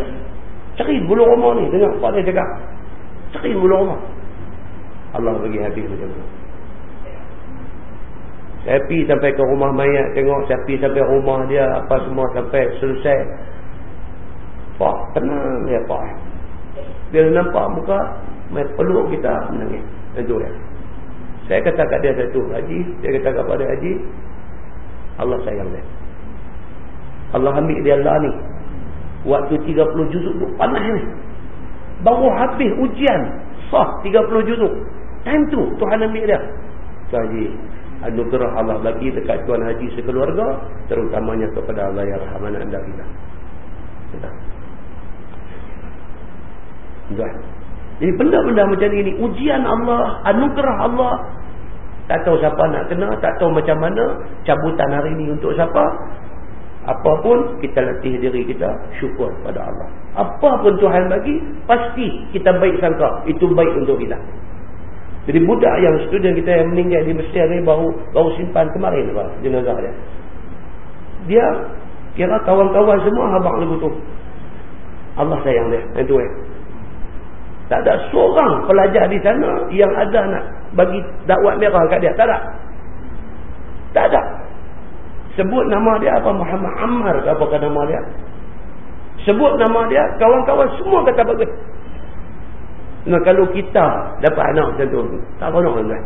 cari bulu rumah ni. Dengar Pak dia cakap. Cari bulu rumah. Allah bagi habis macam tu. Saya pergi sampai ke rumah mayat. Tengok saya pergi sampai rumah dia. Apa semua sampai selesai. Pak tenang ya Pak. Dia nampak muka. Peluk kita menangis. Itu ya. Saya kata kat dia satu haji, dia kata kepada haji, Allah sayang dia. Allah ambil dia lah ni. Waktu 30 juzuk tu panas ni. Baru habis ujian. Sah 30 juzuk. Time tu Tuhan ambil dia. Tu haji. Anugerah Allah bagi dekat Tuan Haji sekeluarga. Terutamanya kepada Allah yang rahman anda kita. Kita. Tuan. Jadi benda-benda macam ini. Ujian Allah. Anugerah Allah. Tak tahu siapa nak kena, tak tahu macam mana cabutan hari ini untuk siapa. Apapun kita latih diri kita syukur pada Allah. Apapun Tuhan bagi, pasti kita baik sangka. Itu baik untuk kita. Jadi budak yang student kita yang meninggal di Mesir ni baru baru simpan kemarin apa jenazah dia. Dia kira kawan-kawan semua habaq lagu tu. Allah sayang dia. Itu eh. Tak ada seorang pelajar di sana yang ada nak bagi dakwat merah kat dia. Tak ada. Tak ada. Sebut nama dia apa Muhammad Ammar ke apakah nama dia. Sebut nama dia, kawan-kawan semua kata bagus. Nah kalau kita dapat anak macam tu, tak nak tuan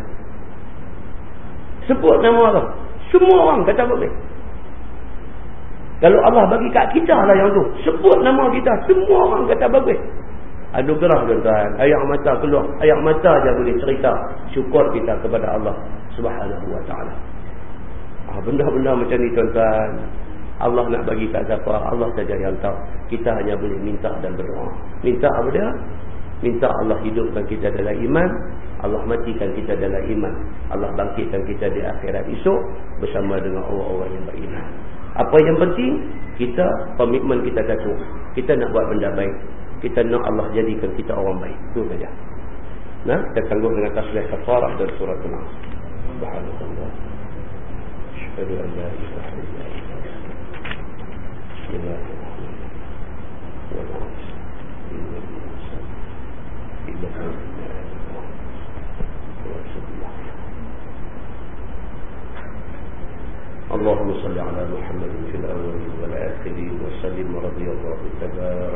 Sebut nama tu. Semua orang kata bagus. Kalau Allah bagi kat kita lah yang tu. Sebut nama kita. Semua orang kata bagus anugerah tuan-tuan. Air mata keluar. Air mata saja boleh cerita syukur kita kepada Allah subhanahu wa ta'ala. Ah, benda-benda macam ni tuan-tuan Allah nak bagi kat siapa Allah saja yang tahu. Kita hanya boleh minta dan berdoa. Minta apa dia? Minta Allah hidupkan kita dalam iman Allah matikan kita dalam iman Allah bangkitkan kita di akhirat esok bersama dengan orang-orang yang beriman. Apa yang penting? Kita komitmen kita satu. Kita nak buat benda baik kita nak Allah jadikan kita orang baik. Itu saja. Nah, kita tangguh dengan tasbih kafarah dan surat An-Nas. Subhanallah. Asyhadu an la ilaha illa Allah. Bismillahirrahmanirrahim. اللهم صل على محمد في الأولين والآخرين وسلم رضي الله تبارك وتعالى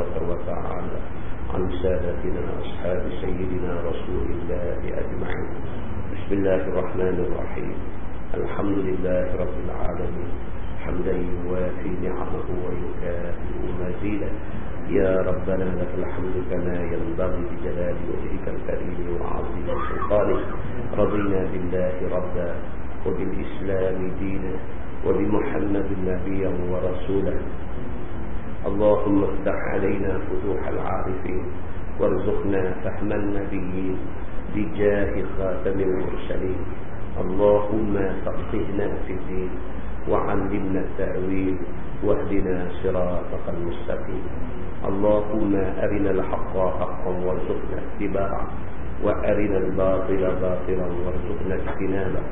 عن سادتنا أصحاب سيدنا رسول الله أجمعين. بسم الله الرحمن الرحيم. الحمد لله رب العالمين. حمدا يوافي نعمه ويكافئ مزيدا يا ربنا لك الحمد كما ينبغي بجلال وجهك الكريم وعظيم سلطانك. رضينا بالله ربا وبالإسلام دينا وبمحمد نبيا ورسولا. اللهم افتح علينا فتوح العارفين وارزقنا فهم النبيين بجاه خاتم المرسلين. اللهم فقهنا في الدين وعلمنا التأويل واهدنا صراطك المستقيم. اللهم أرنا الحق حقا وارزقنا اتباعه وأرنا الباطل باطلا وارزقنا اجتنابه.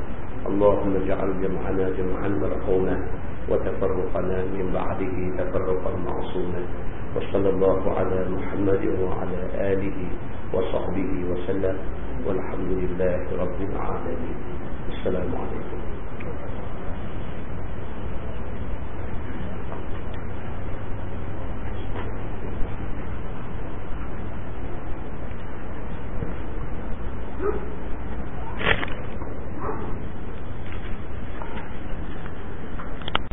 اللهم اجعل جمعنا جمعا مرحوما وتفرقنا من بعده تفرقا معصوما وصلى الله على محمد وعلى آله وصحبه وسلم والحمد لله رب العالمين السلام عليكم